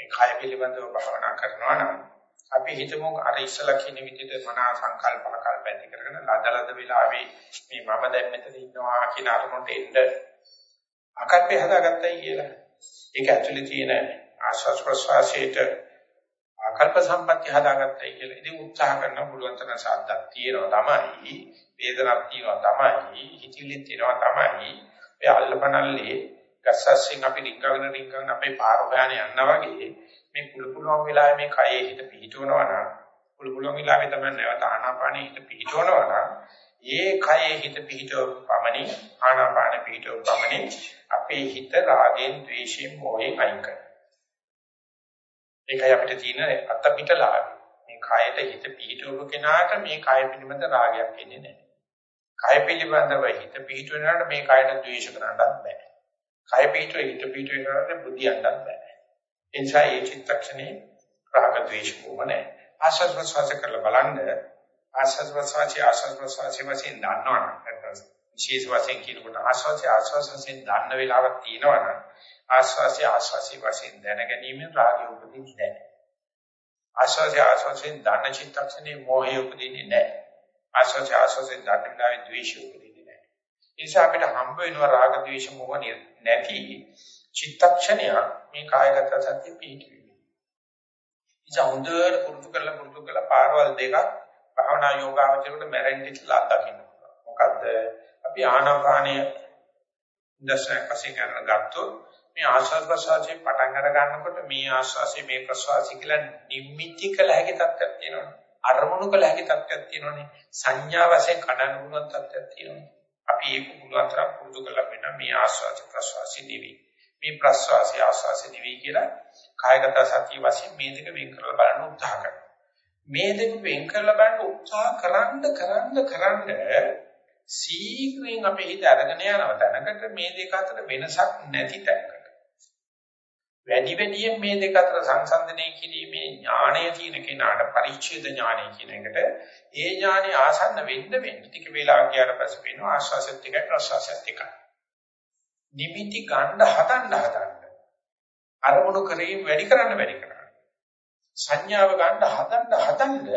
මේ කාය පිළිබඳව භාවනා කරනවා නම් අපි හිතමු අර ඉස්සලා කියන විදිහට මනා සංකල්ප කල්ප ඇති කරගෙන ලදලද වෙලාවේ මේ මම දැන් මෙතන ඉන්නවා කියන අරමුණට එන්න අකල්පේ හදාගත්තයි කියලා. ඒක ඇක්චුලි තියෙන ආශ්වාස ප්‍රශ්වාසයේට ආකල්ප සම්පත්‍ය හදාගත්තයි කියලා. ඉතින් උත්සාහ කරන පුළුවන් තරම් සාද්දක් තියෙනවා තමයි. වේදනාවක් තියෙනවා තමයි. හිතිලිත් තියෙනවා තමයි. ඔය අල්ලපනල්ලේ ගස්සස්සින් අපි රිංගගෙන රිංගගෙන අපේ පාර හොයන යනවා වගේ මේ කුළු පුළුවන් වෙලාවේ මේ කයේ හිත පිහිටවනවා නම් කුළු පුළුවන් වෙලාවේ තමයි නැවත ආනාපානෙ හිත පිහිටවනවා නම් ඒ කයේ හිත පිහිටව පමණින් ආනාපාන පිහිටව පමණින් අපේ හිත රාගෙන් ද්වේෂයෙන් මොහෙන් අයින් කරනවා. ඒකයි අපිට තියෙන අත්පිටලාභය. මේ කයට හිත පිහිටවපු කෙනාට මේ කය පිළිබඳ රාගයක් එන්නේ නැහැ. කය පිළිබඳව හිත පිහිටවනකොට මේ කයට ද්වේෂ කරන්නත් බෑ. කය පිහිටව හිත පිහිටවනකොට බුද්ධියන්නත් බෑ. ඒ නිසා මේ චිත්තක්ෂණේ රාග ද්වේෂ කොම නැහැ. ආශස් ප්‍රසවාස කරලා බලන්න ආශස් ප්‍රසවාසී ආශස් ප්‍රසවාසී වශයෙන් දන්නවනම් විශේෂ වශයෙන් කියනකොට ආශාසී ආශාසයෙන් දන්න වෙලාවක් තියෙනවනම් ආස්වාසිය ආස්වාසිය වශයෙන් දැන ගැනීමෙන් රාගය උපදින්නේ නැහැ. ආස්වාසිය ආස්වාසියෙන් දන්න චිත්තක්ෂණේ මොහය උපදින්නේ නැහැ. ආස්වාසිය ආස්වාසියෙන් දන්න විලාවේ ද්වේෂය උපදින්නේ නැහැ. ඒ නිසා අපිට හම්බ වෙනවා රාග ද්වේෂ මොහ නැති චිත්තක්ෂණය මේ කායගත සත්‍ය පිහිටවීම. ඉතින් හොඳට පුරුදු කරලා පුරුදු කරලා පාරවල් දෙකක් භාවනා යෝගාවචරයට මැරෙන්න ඉස්සලා අත්දකින්න. මොකද්ද? අපි ආනාපානය දර්ශනයක් වශයෙන් කරන ගත්තොත් මේ ආශ්වාස ප්‍රශ්වාසයේ පටන් අර ගන්නකොට මේ ආශ්වාසයේ මේ ප්‍රශ්වාසය කියලා නිමිති කළ හැකි තත්ත්වයක් තියෙනවනේ. අරමුණු කළ හැකි තත්ත්වයක් තියෙනවනේ. සංඥා වශයෙන් කඩන්න පුළුවන් තත්ත්වයක් තියෙනවනේ. අපි ඒක පුළුවන් තරම් පුරුදු කරලා වෙන මේ ආශ්වාස ප්‍රශ්වාසي නෙවෙයි. මේ ප්‍රශ්වාසය ආශ්වාසය නෙවෙයි කියලා කායගත සතිය වශයෙන් මේ දෙක වෙන් කරලා බලන්න උත්සාහ කරනවා. මේ දෙක වෙන් කරලා බලන්න උත්සාහ කරන්න කරන්න කරන්න සීක්‍රයෙන් අපේ හිත අරගෙන යනවා තැනකට මේ දෙක අතර වෙනසක් නැති තැනකට. වැඩි වැඩියෙන් මේ දෙක අතර සංසන්දනය කිරීමේ ඥාණය තියෙන කෙනාට පරිච්ඡේද ඥාණය කියන එකට ඒ ඥාණය ආසන්න වෙන්න වෙන්න ටික වේලාවක් ගියාට පස්සේ වෙනවා ආශ්වාසයත් එකයි ප්‍රශ්වාසයත් එකයි. නිමිති ගන්න හදන්න හදන්න. අරමුණු කරේ වැඩි කරන්න වැඩි කරන්න. සංඥාව ගන්න හදන්න හදන්න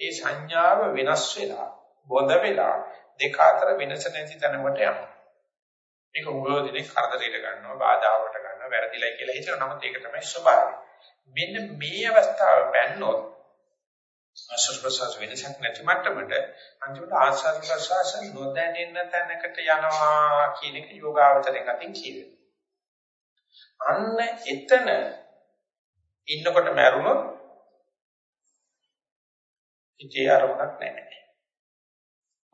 ඒ සංඥාව වෙනස් වෙලා බොඳ වෙලා දෙක අතර වෙනස නැති තැනකට යනවා. ඒක උගෝ දිනේ කරදරයට ගන්නවා බාධාවට ගන්නවා වැරදිලා කියලා හිතනවා. නමුත් ඒක තමයි ස්වභාවය. මෙන්න මේ අවස්ථාව පැන්නොත් ආශ්වාස ප්‍රශ්වාස වෙනසක් නැති මට්ටමට අන්තිමට ආශ්වාස ප්‍රශ්වාස නොදැනෙන තැනකට යනවා කියන එක යෝගාවචරයෙන් අතින් කියවෙනවා. අන්න එතන ඉන්නකොට මැරුණොත් ඉතේ අරමුණක් නැහැ.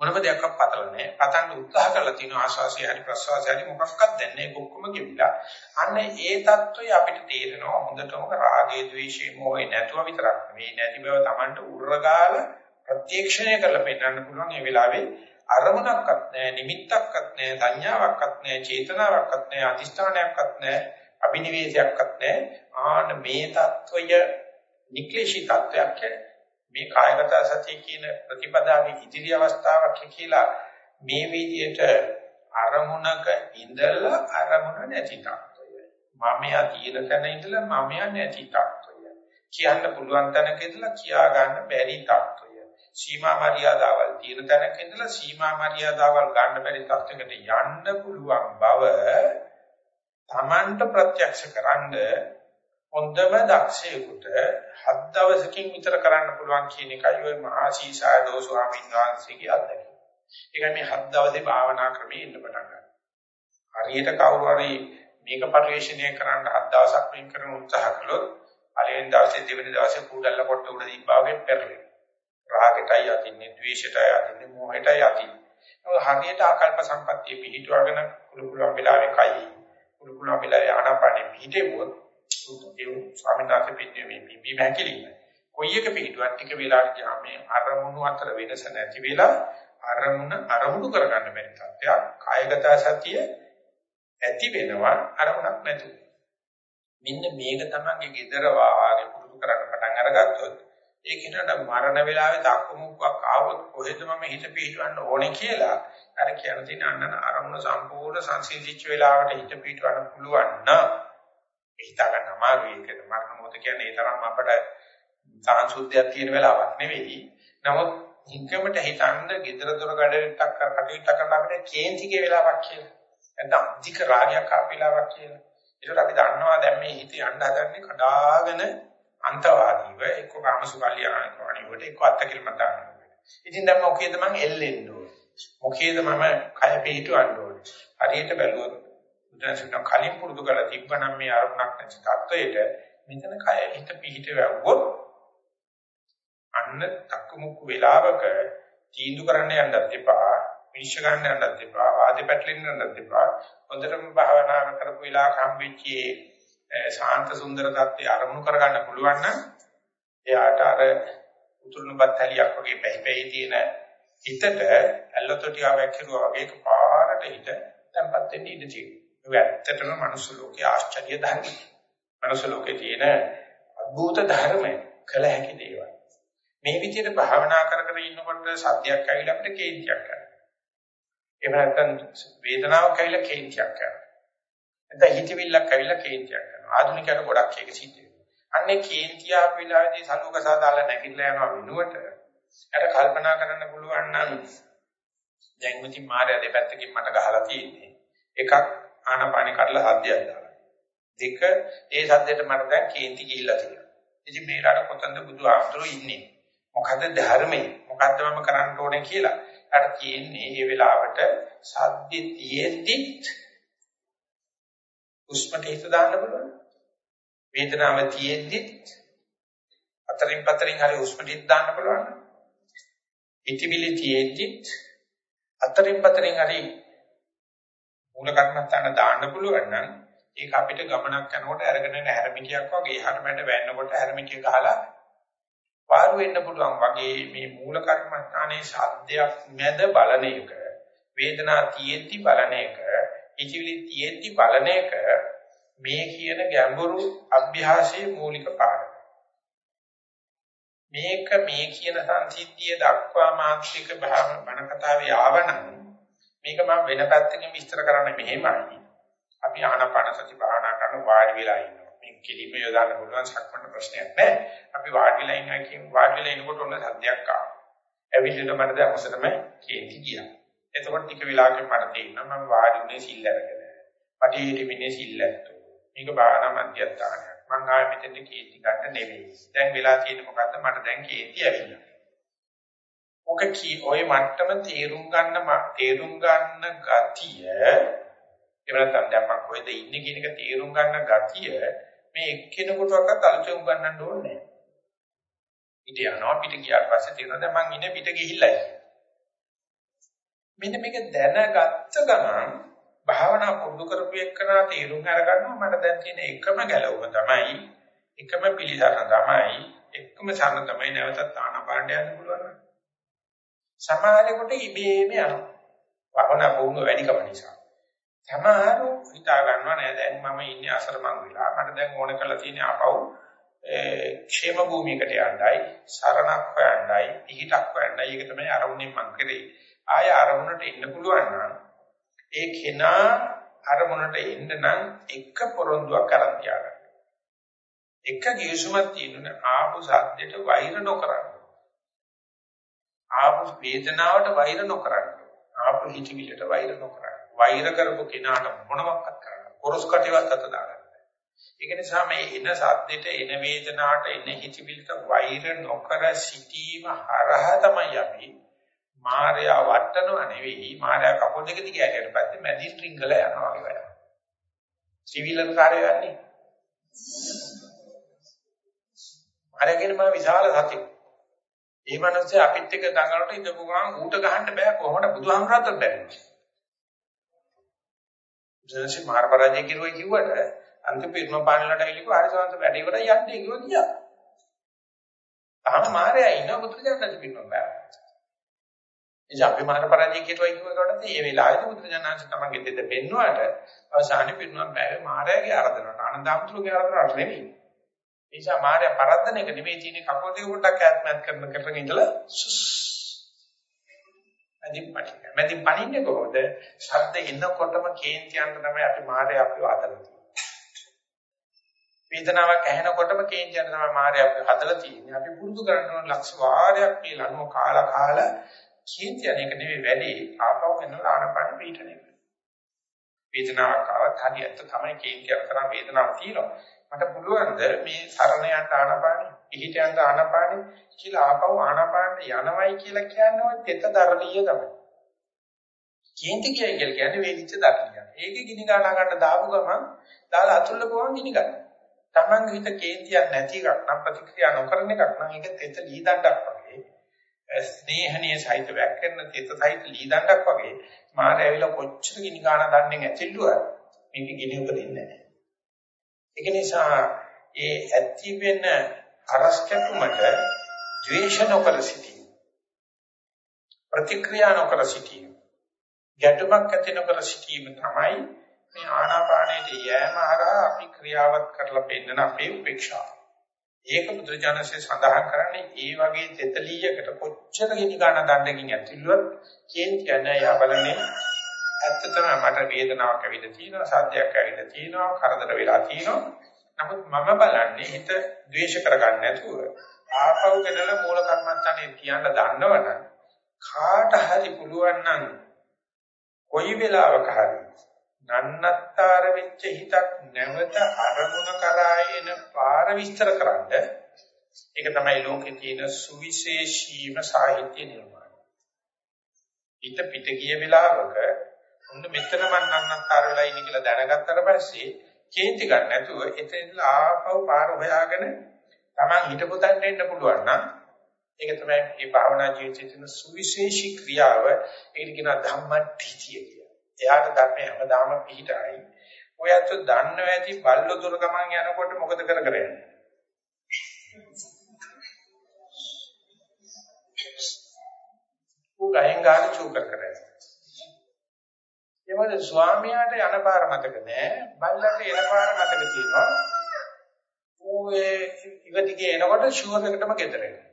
මොනම දෙයක් අපතල නැහැ. පතන්න උත්සාහ කරලා තියෙන ආශාසය හරි ප්‍රසවාසය හරි මොකක්වත් දැන්නේ ඔක්කොම ගෙවිලා. අන්න ඒ தত্ত্বය අපිට තේරෙනවා හොඳටම රාගයේ ද්වේෂයේ මොහේ නැතුව විතරක් මේ නැති බව Tamanට උරගාල ප්‍රත්‍යක්ෂණය කරලා පෙන්නන්න පුළුවන් මේ වෙලාවේ අරමුණක්වත් නැහැ නිමිත්තක්වත් නැහැ සංඥාවක්වත් නැහැ චේතනාවක්වත් නැහැ අතිෂ්ඨානයක්වත් නැහැ අභිනිවේෂයක්වත් නැහැ ආන මේ தত্ত্বය නික්ලේශී தত্ত্বයක් කියන්නේ මේ කායගත සතිය කියන ප්‍රතිපදාවේ ඉදිරි අවස්ථාවක් කියලා මේ විදිහට අරමුණක ඉඳලා අරමුණ නැති තත්ත්වය. මමයා තියෙන තැන ඉඳලා මමයා නැති තත්ත්වය. කියන්න පුළුවන් තැනක ඉඳලා කියා ගන්න බැරි තත්ත්වය. සීමා මරියාදාවල් තියෙන තැනක ඉඳලා සීමා මරියාදාවල් ගන්න බැරි තත්ත්වයකට යන්න පුළුවන් බව Tamanට ප්‍රත්‍යක්ෂ කරන්නේ හොඳම දක්ෂයෙකුට හත් දවසකින් විතර කරන්න පුළුවන් කියන එකයි ওই මහා සීසාය දෝ ස්වාමීන් වහන්සේගේ අත්දැකීම. ඒකයි මේ හත් දවසේ භාවනා ක්‍රමයේ ඉන්න පටන් ගන්න. හරියට කවුරු හරි මේක පරිශ්‍රණය කරන්න හත් දවසක් වෙන් කරන උත්සාහ කළොත් පළවෙනි දවසේ දෙවෙනි දවසේ කුඩල්ල කොට උඩ දීපාවෙන් පෙරලෙනවා. රාගයටයි යතින්නේ, ද්වේෂයටයි යතින්නේ, මෝහයටයි යතින්නේ. ඒක හරියට ආකල්ප සම්පත්තිය පිහිටවගෙන කුළු කුළු වෙලාවේ කයි. කුළු කුළු වෙලාවේ ආනාපානෙ පිහිටෙවොත් ඒ ස්වාමීන් වහන්සේ පින්නේ මේ බිම්බි මහැකිලිම. කොයි එක පිටුවක් ටික වෙලාවට ගියාම මේ අරමුණු අතර වෙනස නැති වෙලා අරමුණ අරමුණු කරගන්න බැරි තත්ත්වයක් කායගත සතිය ඇති වෙනවා අරමුණක් නැතුව. මෙන්න මේක තමයි gedara වාගේ පුරුදු කරන්න පටන් අරගත්තොත් ඒ කෙනාට මරණ වෙලාවේ දක්මුක්ක් ආවොත් කොහෙද මම හිත පිටවන්න ඕනේ කියලා අර කියන තියෙන අන්නන අරමුණ සම්පූර්ණ සංසිඳිච්ච වෙලාවට හිත පිටවන්න පුළුවන් නම් හිතා ගන්න අමාරුයි ඒකද මරණ මොහොත කියන්නේ ඒ තරම් අපට සාංශුද්ධියක් තියෙන වෙලාවක් නෙවෙයි. නමුත් හිංකමට හිතන්න gedara dora gadටක් කටයුත්ත කරන අපිට කේන්තිගේ වෙලාවක් කියලා. නැත්නම් අධික රාගයක් ආපු වෙලාවක් කියලා. ඒකට අපි දන්නවා දැන් මේ හිත යන්න හදන්නේ කඩාගෙන අන්තවාදීව එක්ක කාමසුකල්ලියානිවට එක්ක අත්තකිලමතාන. ඉතින් දැන් මොකේද මං එල්ලෙන්න ඕනේ? මොකේද මම කය පිටවන්න ඕනේ? හරියට බැලුවොත් බුදුන්සේන කලින් පුරුදු කරලා තිබ්බනම් මේ අරුණක් නැති තත්වයට මෙතන කය හිත පිහිට වැවුවොත් අන්න තක්මුක්ක වේලාවක තීන්දු කරන්න යන්නත් එපා විනිශ්චය ගන්න යන්නත් එපා වාදී පැටලෙන්න යන්නත් එපා. හොඳටම භාවනා කරපු වෙලාවක හම්බෙච්ච ශාන්ත සුන්දර தත්ත්වය අරමුණු කරගන්න පුළුවන් නම් එයාට අර උතුරුණුපත් හැලියක් වගේ පැහිපැහි තියෙන හිතට ඇල්ලතොටියා වැක්කිරුවා වගේ පාරට හිත තැම්පත් වෙන්න ඉඩ තියෙනවා. ඒක ඇත්තටම මනුස්ස ලෝකයේ ආශ්චර්ය ධර්ම. මනුස්ස ලෝකයේ තියෙන අద్భుත ධර්ම කළ හැකි දේවල්. මේ විදිහට භාවනා කර කර ඉන්නකොට සත්‍යයක් ඇවිල්ලා අපිට කේන්තියක් කරනවා. එහෙම නැත්නම් වේදනාවක් ඇවිල්ලා කේන්තියක් කරනවා. නැත්නම් හිතවිල්ලක් ඇවිල්ලා කේන්තියක් කරනවා. ආධුනිකයට ගොඩක් ඒක සිද්ධ වෙනවා. අන්නේ කේන්තිය ආපු වෙලාවේදී සලුක සාදාලා නැගිටලා යනවා වෙනුවට අර කල්පනා කරන්න පුළුවන් නම් දැන් මුතින් මාර්යා දෙපැත්තකින් මට ගහලා තියෙන්නේ. එකක් ආනාපානෙ කඩලා සද්දයක් දාලා. දෙක ඒ සද්දෙට මට දැන් කේන්ති ගිහිල්ලා තියෙනවා. ඉතින් මේකට කොතනද බුදු ආමතුරු ඉන්නේ? මොකද ධර්මයේ මොකද්ද මම කරන්න ඕනේ කියලා. අර කියන්නේ මේ වෙලාවට සද්දෙ තියෙද්දිත් හුස්මට හිත දාන්න පුළුවන්. වේදනාව තියෙද්දි අතරින් පතරින් හරි හුස්මට හිත දාන්න පුළුවන්. ඉතිවිලි තියෙද්දි අතරින් පතරින් හරි මූල කර්මස්ථාන දාන්න පුළුවන් නම් ඒක අපිට ගමනක් යනකොට අරගෙන යන හැරමිටියක් වගේ හැරමැට වැන්නකොට හැරමිටිය ගහලා පාරු වෙන්න පුළුවන් වගේ මේ මූල කර්මස්ථානයේ සාධ්‍යයක් මැද බලන එක වේදනා තියෙද්දි බලන එක ඉතිවිලි තියෙද්දි බලන එක මේ කියන ගැඹුරු අභ්‍යාසයේ මූලික පාඩම. මේක මේ කියන සංසිද්ධිය දක්වා මාත්‍රික බණ කතාවේ ආවනම් මේක මම වෙන පැත්තකින් විස්තර කරන්න මෙහෙමයි අපි ආනාපාන සති භාවනා කරන වාඩි වෙලා ඉන්නවා. මේ කිලිම යොදාන්න පුළුවන් සක්මණ ප්‍රශ්නයක් නැහැ. අපි වාඩි වෙලා ඉන්නවා කියන වාඩි වෙලා ඉනකොට ඔන්න සද්දයක් ආවා. ඇවිල්ලා මට දැන් ඔසරම කේන්ති ගියා. එතකොට ටික වෙලාවකින් මට තේරෙනවා මම වාඩි උනේ සිල් අරගෙන. පටිහිටි මිනේ සිල් ඇත්තෝ. මේක භාවනා මධ්‍යස්ථානයක්. මං ආයෙ මෙතෙන්ට කේන්ති ගන්න නෙවෙයි. දැන් වෙලා තියෙන්නේ මොකද්ද? මට දැන් කේන්ති ඇවිල්ලා. ඔක කී ඔය මට්ටම තේරුම් ගන්න තේරුම් ගන්න ගතිය එහෙම නැත්නම් දැන් මම කොහෙද ඉන්නේ කියන එක තේරුම් ගන්න ගතිය මේ එක්කෙනෙකුටවත් අලුතෙන් උගන්නන්න ඕනේ නැහැ. පිට යනවා පිට ගියාට පස්සේ තේරෙනවා දැන් මං ඉන්නේ පිට ගිහිල්ලායි. මෙන්න මේක දැනගත්ත ගමන් භාවනා පුරුදු කරපු එක්කනා තේරුම් අරගන්නවා මට දැන් තියෙන එකම ගැලවුම තමයි එකම පිළිසරණ තමයි එකම සරණ තමයි නැවතත් ආනපානට යන්න පුළුවන්. සමහරෙකුට ඉබේම යනවා. භාවනා පුරුදු වැඩිකම නිසා. සමහරව හිතා ගන්නවා නෑ දැන් මම ඉන්නේ අසරමං වෙලා. මට දැන් ඕන කරලා තියෙන ආපහු ക്ഷേම භූමියකට යන්නයි සරණක් හොයන්නයි පිහිටක් හොයන්නයි. ඒක තමයි අරමුණෙන් මං කරේ. ආය අරමුණට එන්න පුළුවන් නම් ඒ කෙනා අරමුණට එන්න නම් එක පොරොන්දුවක් කරන් තියාගන්න. එක ගිවිසුමක් තියෙනුන. ආපු සද්දෙට වෛර නොකරන්න. ආපු වේදනාවට වෛර නොකරන්න ආපු හිතවිල්ලට වෛර නොකරන්න වෛර කරපු කෙනාට මොනවත් කරන්න. කොරස් කටේවත් අත දාගන්න. ඒක නිසා මේ එන සද්දෙට එන වේදනාවට එන හිතවිල්ලට වෛර නොකර සිටීම හරහා තමයි අපි මායя වටනව නෙවෙයි මායя කපොල් දෙක දිග ඇටයට පස්සේ මැදින් රිංගල යනවා වගේ වැඩ. සිවිලන් කාර්යය යන්නේ. මායගෙන මා විශාල සතිය. ඒ මනසේ අපිත් එක්ක දඟලට ඉඳපු ගමන් ඌට ගහන්න බෑ කොහොමද බුදුහාමරත් බැහැ. ජනසි මාර පරාජය කිරුවයි කිව්වට අන්තිම පිරුම පානලට ඇවිල්ලා හරිසවන්ත වැඩ ඉවරයි යන්නේ කිව්වා ගියා. තාම මාරයා ඉන්න බුදුරජාණන් පිරුම බෑ. එනිසා අපි මාර පරාජය කිරුවයි කිව්වට මේ වෙලාවේදී බුදුරජාණන් තමන්ගේ දෙද පෙන්වුවාට අවසානයේ පිරුම බෑ මාරයාගේ ආරාධනාවට ආනන්දාමතුරුගේ ආරාධනාවට නෙවෙයි. ඒ නිසා මාරයා පරද්දන එක නෙවෙයි තියෙන්නේ කපෝල් දෙක පොඩ්ඩක් ඈත්මත් කරන කරගෙන ඉඳලා මැදින් පණින්න. මැදින් පණින්නේ කොහොමද? ශබ්ද එනකොටම කේන්ති යන තමයි අපි මාරේ අපිව හදලා තියෙන්නේ. වේදනාවක් ඇහෙනකොටම කේන්ති යන තමයි මාරේ අපිව හදලා තියෙන්නේ. අපි පුරුදු කරන ලක්ෂ වාරයක් මේ ලනුව කාලා කාලා කේන්ති යන එක නෙවෙයි වැඩි ආපහු වෙනවා ආනපන පිටන එක. වේදනාවක් ආවත් හරියට තමයි කේන්ති යන තරම් වේදනාවක් තියෙනවා. මට පුළුවන් ද මේ සරණ යන්න ආනපානෙ පිහිට යන්න ආනපානෙ කියලා ආපහු ආනපානට යනවයි කියලා කියන්නේ ඔය තෙත දරලිය තමයි. කේන්ති කියයි කියලා කියන්නේ වේදිච්ච දරලිය. ඒකේ ගිනි ගන්න ගන්න දාපු ගමන් දාලා අතුල්ල ගමන් ගිනි ගන්න. Taman හිත කේන්තියක් නැති එකක් නම් ප්‍රතික්‍රියා නොකරන එකක් නම් ඒක තෙත ලී දණ්ඩක් වගේ. ස්නේහණිය සහිත වැක්කෙන තෙත සහිත ලී දණ්ඩක් වගේ මාර ඇවිල්ලා කොච්චර ගිනි ගන්න දන්නේ ඇතිල්ලුවා මේක ගිනි උපදින්නේ නැහැ. ඒක නිසා ඒ ඇති වෙන අරස් කැපුමට ද්වේෂ නොකර සිටීම ප්‍රතික්‍රියා නොකර සිටීම ගැටුමක් ඇති නොකර සිටීම තමයි මේ ආනාපානයේ යෑම හරහා අපි ක්‍රියාවත් කරලා පෙන්නන අපේ උපේක්ෂාව. ඒක බුදුරජාණන්සේ සඳහන් කරන්නේ ඒ වගේ තෙතලියකට කොච්චර ගිනි ගන්න දණ්ඩකින් ඇතුළුවත් කියන්නේ යා බලන්නේ ඇත්ත තමයි මට වේදනාවක් ඇවිල්ලා තියෙනවා සාධ්‍යයක් ඇවිල්ලා තියෙනවා කරදර වෙලා තියෙනවා නමුත් මම බලන්නේ හිත ද්වේෂ කරගන්න නැතුව ආපහු ගෙනලා මූල කර්මස්ථානේ තියන්න දන්නවනම් කාට හරි පුළුවන් නම් කොයි වෙලාවක හරි නන්නත්තර වෙච්ච හිතක් නැවත අරමුණ කරා එන පාර විස්තර කරන්න ඒක තමයි ලෝකේ තියෙන සුවිශේෂීම සාහිත්‍ය නිර්මාණය. හිත පිට ගිය වෙලාවක ඔන්න මෙතන මම නන්නත්තර වෙලා ඉන්නේ කියලා දැනගත්තට පස්සේ කේන්ති ගන්න නැතුව එතන ආපහු පාර හොයාගෙන Taman හිටපු තැනට එන්න පුළුවන් නම් ඒක තමයි මේ භාවනා ජීවිතයේ තියෙන සුවිශේෂී ක්‍රියාව ඒකට කියනවා ධම්මටිචිය කියලා. එයාට ධර්මයේ හැමදාම පිහිටයි. ඔයත් දන්නව ඇති බල්ල දුර ගමන් යනකොට මොකද කර කර යන්නේ? උගයන් ගාන චූ කර කර යනවා. ඒ මොකද ස්වාමියාට යන පාර මතක නෑ බල්ලට එන පාර මතක තියෙනවා. ඌ ඒ ඉවදිගේ එනකොට ෂුවර් එකටම ගෙදර එනවා.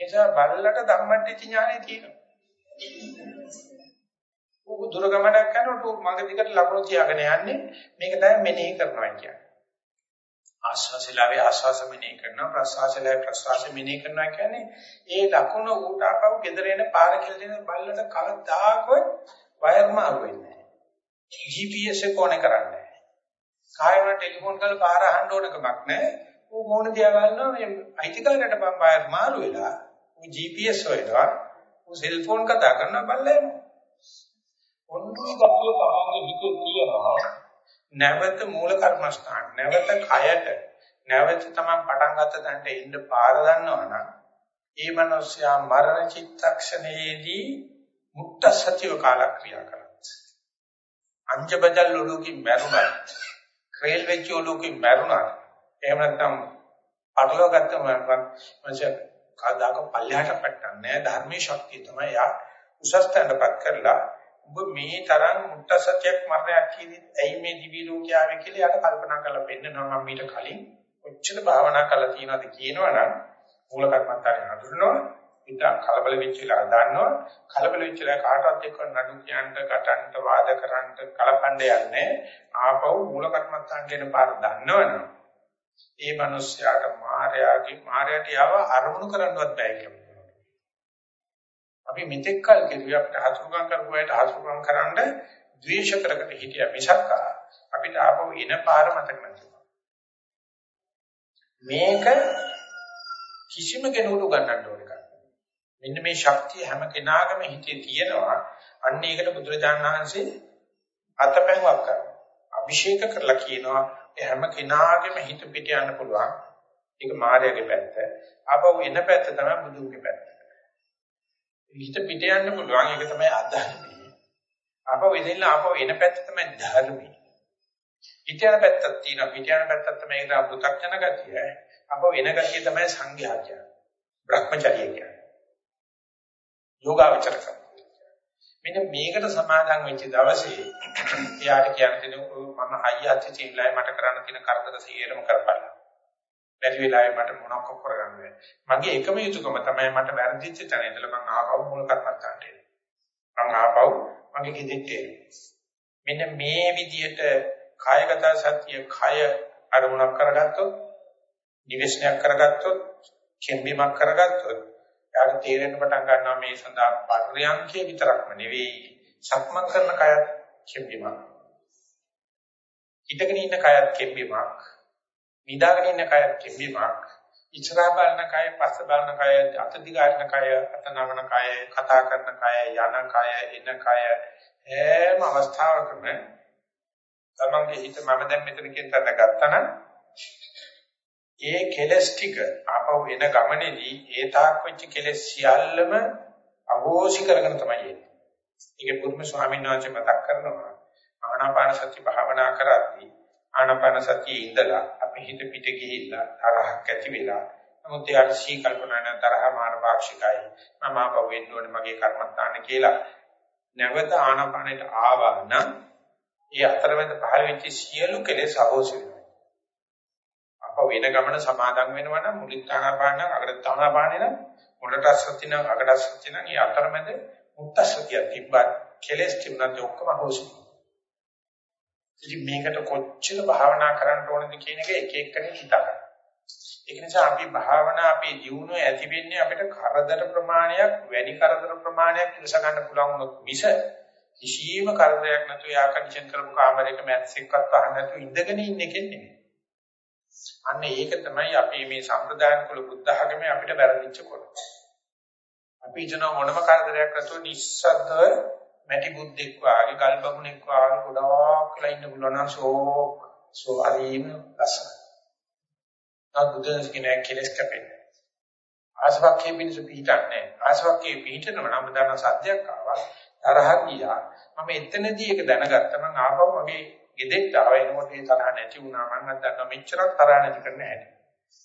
නිසා බල්ලට ධම්මටිච්ච ඥානෙ තියෙනවා. ඌ දුර ගමනක් කරනකොට ඌ මඟ දිගට ලකුණු තියාගෙන යන්නේ මේක තමයි මෙනෙහි කරනවා කියන්නේ. ආස්වාසලාවේ ආස්වාස මෙනෙහි කරනවා ප්‍රසවාසලාවේ ප්‍රසවාස මෙනෙහි කරනවා කියන්නේ ඒ ලකුණ ඌට අපව gedere එන පාර කියලා දෙන බල්ලට කවදාකවත් වයර් මාරු වෙන්නේ නැහැ. GPS එක ඕනේ කරන්නේ නැහැ. කායවල ටෙලිෆෝන් කරලා පාර අහන්න ඕන කමක් නැහැ. ඌ මොන දිහා බලනවා මේ අයිතිකාරයට බම් වයර් මාරු වෙලා ඌ GPS හොයනවා. ඌ සෙල්ෆෝන් කතා කරනවා බල්ලා එනවා. ඔන්නේ ගතිය තමන්ගේ හිතේ තියෙනවා. නැවත මූල කර්මස්ථාන නැවත කයට නැවත තමන් පටන් ගත්ත තැනට එන්න පාර දන්නවනම් ඒ මනුස්සයා මරණ චිත්තක්ෂණයේදී මුක්ත සත්‍යව කාලක්‍රියා කරත් අංජබජල් ඔලුකින් මැරුණා ක්‍රේල් වෙච්ච ඔලුකින් මැරුණා එහෙම නැත්නම් පටලවා ගත්තම මනුස්සයා කවදාක පල්ලෙහාට පැට්ටන්නේ ධර්මයේ ශක්තිය තමයි යා උසස් තැනටපත් කරලා ඔබ මේ තරම් මුත්ත සත්‍යයක් මරණයක් කියන්නේ ඇයි මේ දිවි ලෝකයාවේ කියලා යට කල්පනා කරලා පෙන්නනවා. මම ඊට කලින් කොච්චර භාවනා කරලා තියෙනවද කියනවනම් මූල කර්මත්තානේ හඳුනනවා ඊට කලබල වෙච්ච වෙලාව දන්නවා කලබල වෙච්ච වෙලාව කාටවත් එක්ක නඩු කියන්න කටන්ට වාද කරන්න කලපණ්ඩ යන්නේ ආපහු මූල කර්මත්තාන් කියන පාර දන්නවනම් ඒ මිනිස්යාට මායාවේ මායාවට යව අරමුණු කරන්නවත් බෑ කියලා අපි මෙතෙක් කල් කෙරුවේ අපිට හසුරුකම් කරපුවාට හසුරුකම් කරන්න ද්වේෂ කරකට හිටියා මිසක් අපිට ආපහු එන පාර මතක නැතුව. මේක කිසිම කෙනෙකුට උගන්වන්න ඕන එකක්. මෙන්න මේ ශක්තිය හැම කෙනාගම හිතේ තියෙනවා. අන්න ඒකට බුදුරජාණන් වහන්සේ අතපැන්වක් කරනවා. අභිෂේක කරලා කියනවා හැම කෙනාගේම හිත පිට යන්න පුළුවන්. ඒක මායාවේ පැත්ත. ආපහු එන පැත්ත තමයි බුදුන්ගේ පැත්ත. හිත පිට යන්න පුළුවන් ඒක තමයි අධර්මී. ආපහු එදෙන්න ආපහු එන පැත්ත තමයි ධර්මී. හිත යන පැත්තක් තියෙනවා පිට යන පැත්තක් තමයි ඒක අපෘතක්ෂණ ගතිය. ආපහු එන ගතිය තමයි සංඝයා කියන්නේ. Brahmacharya කියන්නේ. යෝගාවචර මෙන්න මේකට සමාදන් වෙච්ච දවසේ එයාට කියන්න දෙන මම හයියත් තියෙනලා මට කරන්න තියෙන කරදර සියරම කරපළා. බැරි වෙලාවේ මට මොනවක් කරගන්න බැහැ. මගේ එකම යුතුයකම තමයි මට වැරදිච්ච තැන ඉඳලා මම ආපහු මූල කර්මත්තාන්ට එන්න. මම ආපහු මගේ කිදිට එන්න. මෙන්න මේ විදිහට කායගත සත්‍ය කය අරමුණක් කරගත්තොත්, නිවෙස්නයක් කරගත්තොත්, කෙම්බීමක් කරගත්තොත්, යාට තේරෙන්න පටන් ගන්නවා මේ සඳහා පරියන්කේ විතරක්ම නෙවෙයි, සක්මන් කරන කයත් කෙම්බීමක්. හිතගෙන ඉන්න කයත් කෙම්බීමක්. නිදාගෙන ඉන්න කය කිඹීමක් ඉස්සරහා බලන කය පස්ස බලන කය අත දිගාරන කය අත නමන කය කතා කරන කය යන කය එන කය හැම අවස්ථාවකම තමන්ගේ හිත මම දැන් මෙතන කියන තැන ගත්තා ඒ කෙලස් ටික ආපහු එන ගමනේදී ඒ තාක් වෙච්ච කෙලස් සියල්ලම අහෝසි කරගෙන තමයි එන්නේ. ඒක පුරුම ස්වාමීන් වහන්සේ මතක් කරනවා ආනාපාන සති භාවනා කරද්දී ආනාපාන සතියේ ඉඳලා අපි හිත පිට ගිහිල්ලා තරහක් ඇති වෙලා නමුත් ඒ අර්ශී කල්පනා නැ තරහ මාන පාක්ෂිකයි මම ආපහු වෙන්න ඕනේ මගේ කර්මස්ථාන කියලා නැවත ආනාපානෙට ආවා නම් ඒ අතරමැද පහළ වෙච්ච සියලු කෙලෙස් අහෝසි වෙනවා අප වෙන ගමන සමාදන් වෙනවා නම් මුලින් ආනාපාන අගට ආනාපානේ නම් මුලට සත්‍යින අගට සත්‍යින ඒ අතරමැද මුත්ත සතිය තිබ්බත් කෙලෙස් තිබුණත් ඔක්කොම අහෝසි වෙනවා ඉතින් මේකට කොච්චර භාවනා කරන්න ඕනද කියන එක එක එක්කෙනෙක් හිතා ගන්න. ඒක නිසා අපි භාවනා අපේ ජීවුනේ ඇති වෙන්නේ අපිට කරදර ප්‍රමාණයක් වැඩි කරදර ප්‍රමාණයක් ඉවස ගන්න පුළුවන් වුණොත් මිස කිසියම් කරදරයක් නැතුව යා කන්ඩිෂන් කරපු කාමරයක මැත්ස් එක්කත් අහන්න නැතුව ඉඳගෙන ඉන්න එකෙන් නෙමෙයි. අන්න ඒක තමයි අපි මේ සම්ප්‍රදාන කුල බුද්ධ ආගමේ අපිට වැරදිච්ච කොට. අපි ජන මොනම කරදරයක් නැතුව නිස්සද්දව මැටි බුද්දෙක් වාගේ ගල් බමුණෙක් වාගේ ගොඩාක් වෙලා ඉන්න පුළුවන් නම් ෂෝක් සෝ හරිම ලස්සනයි. නා බුදුන්ස් කියන කෙලස් කැපෙන්නේ. ආසවක්කේ පිණිස පිහිටන්නේ. ආසවක්කේ පිහිටනම නම් දන්න සත්‍යයක් ආවා. තරහ ගියා. මම එතනදී ඒක දැනගත්තා මම ආපහු මගේ ගෙදෙට්ට ආව එනකොට ඒ තරහ නැති වුණා මම හිතනවා මෙච්චරක් තරහ නැති කරන්න හැටි.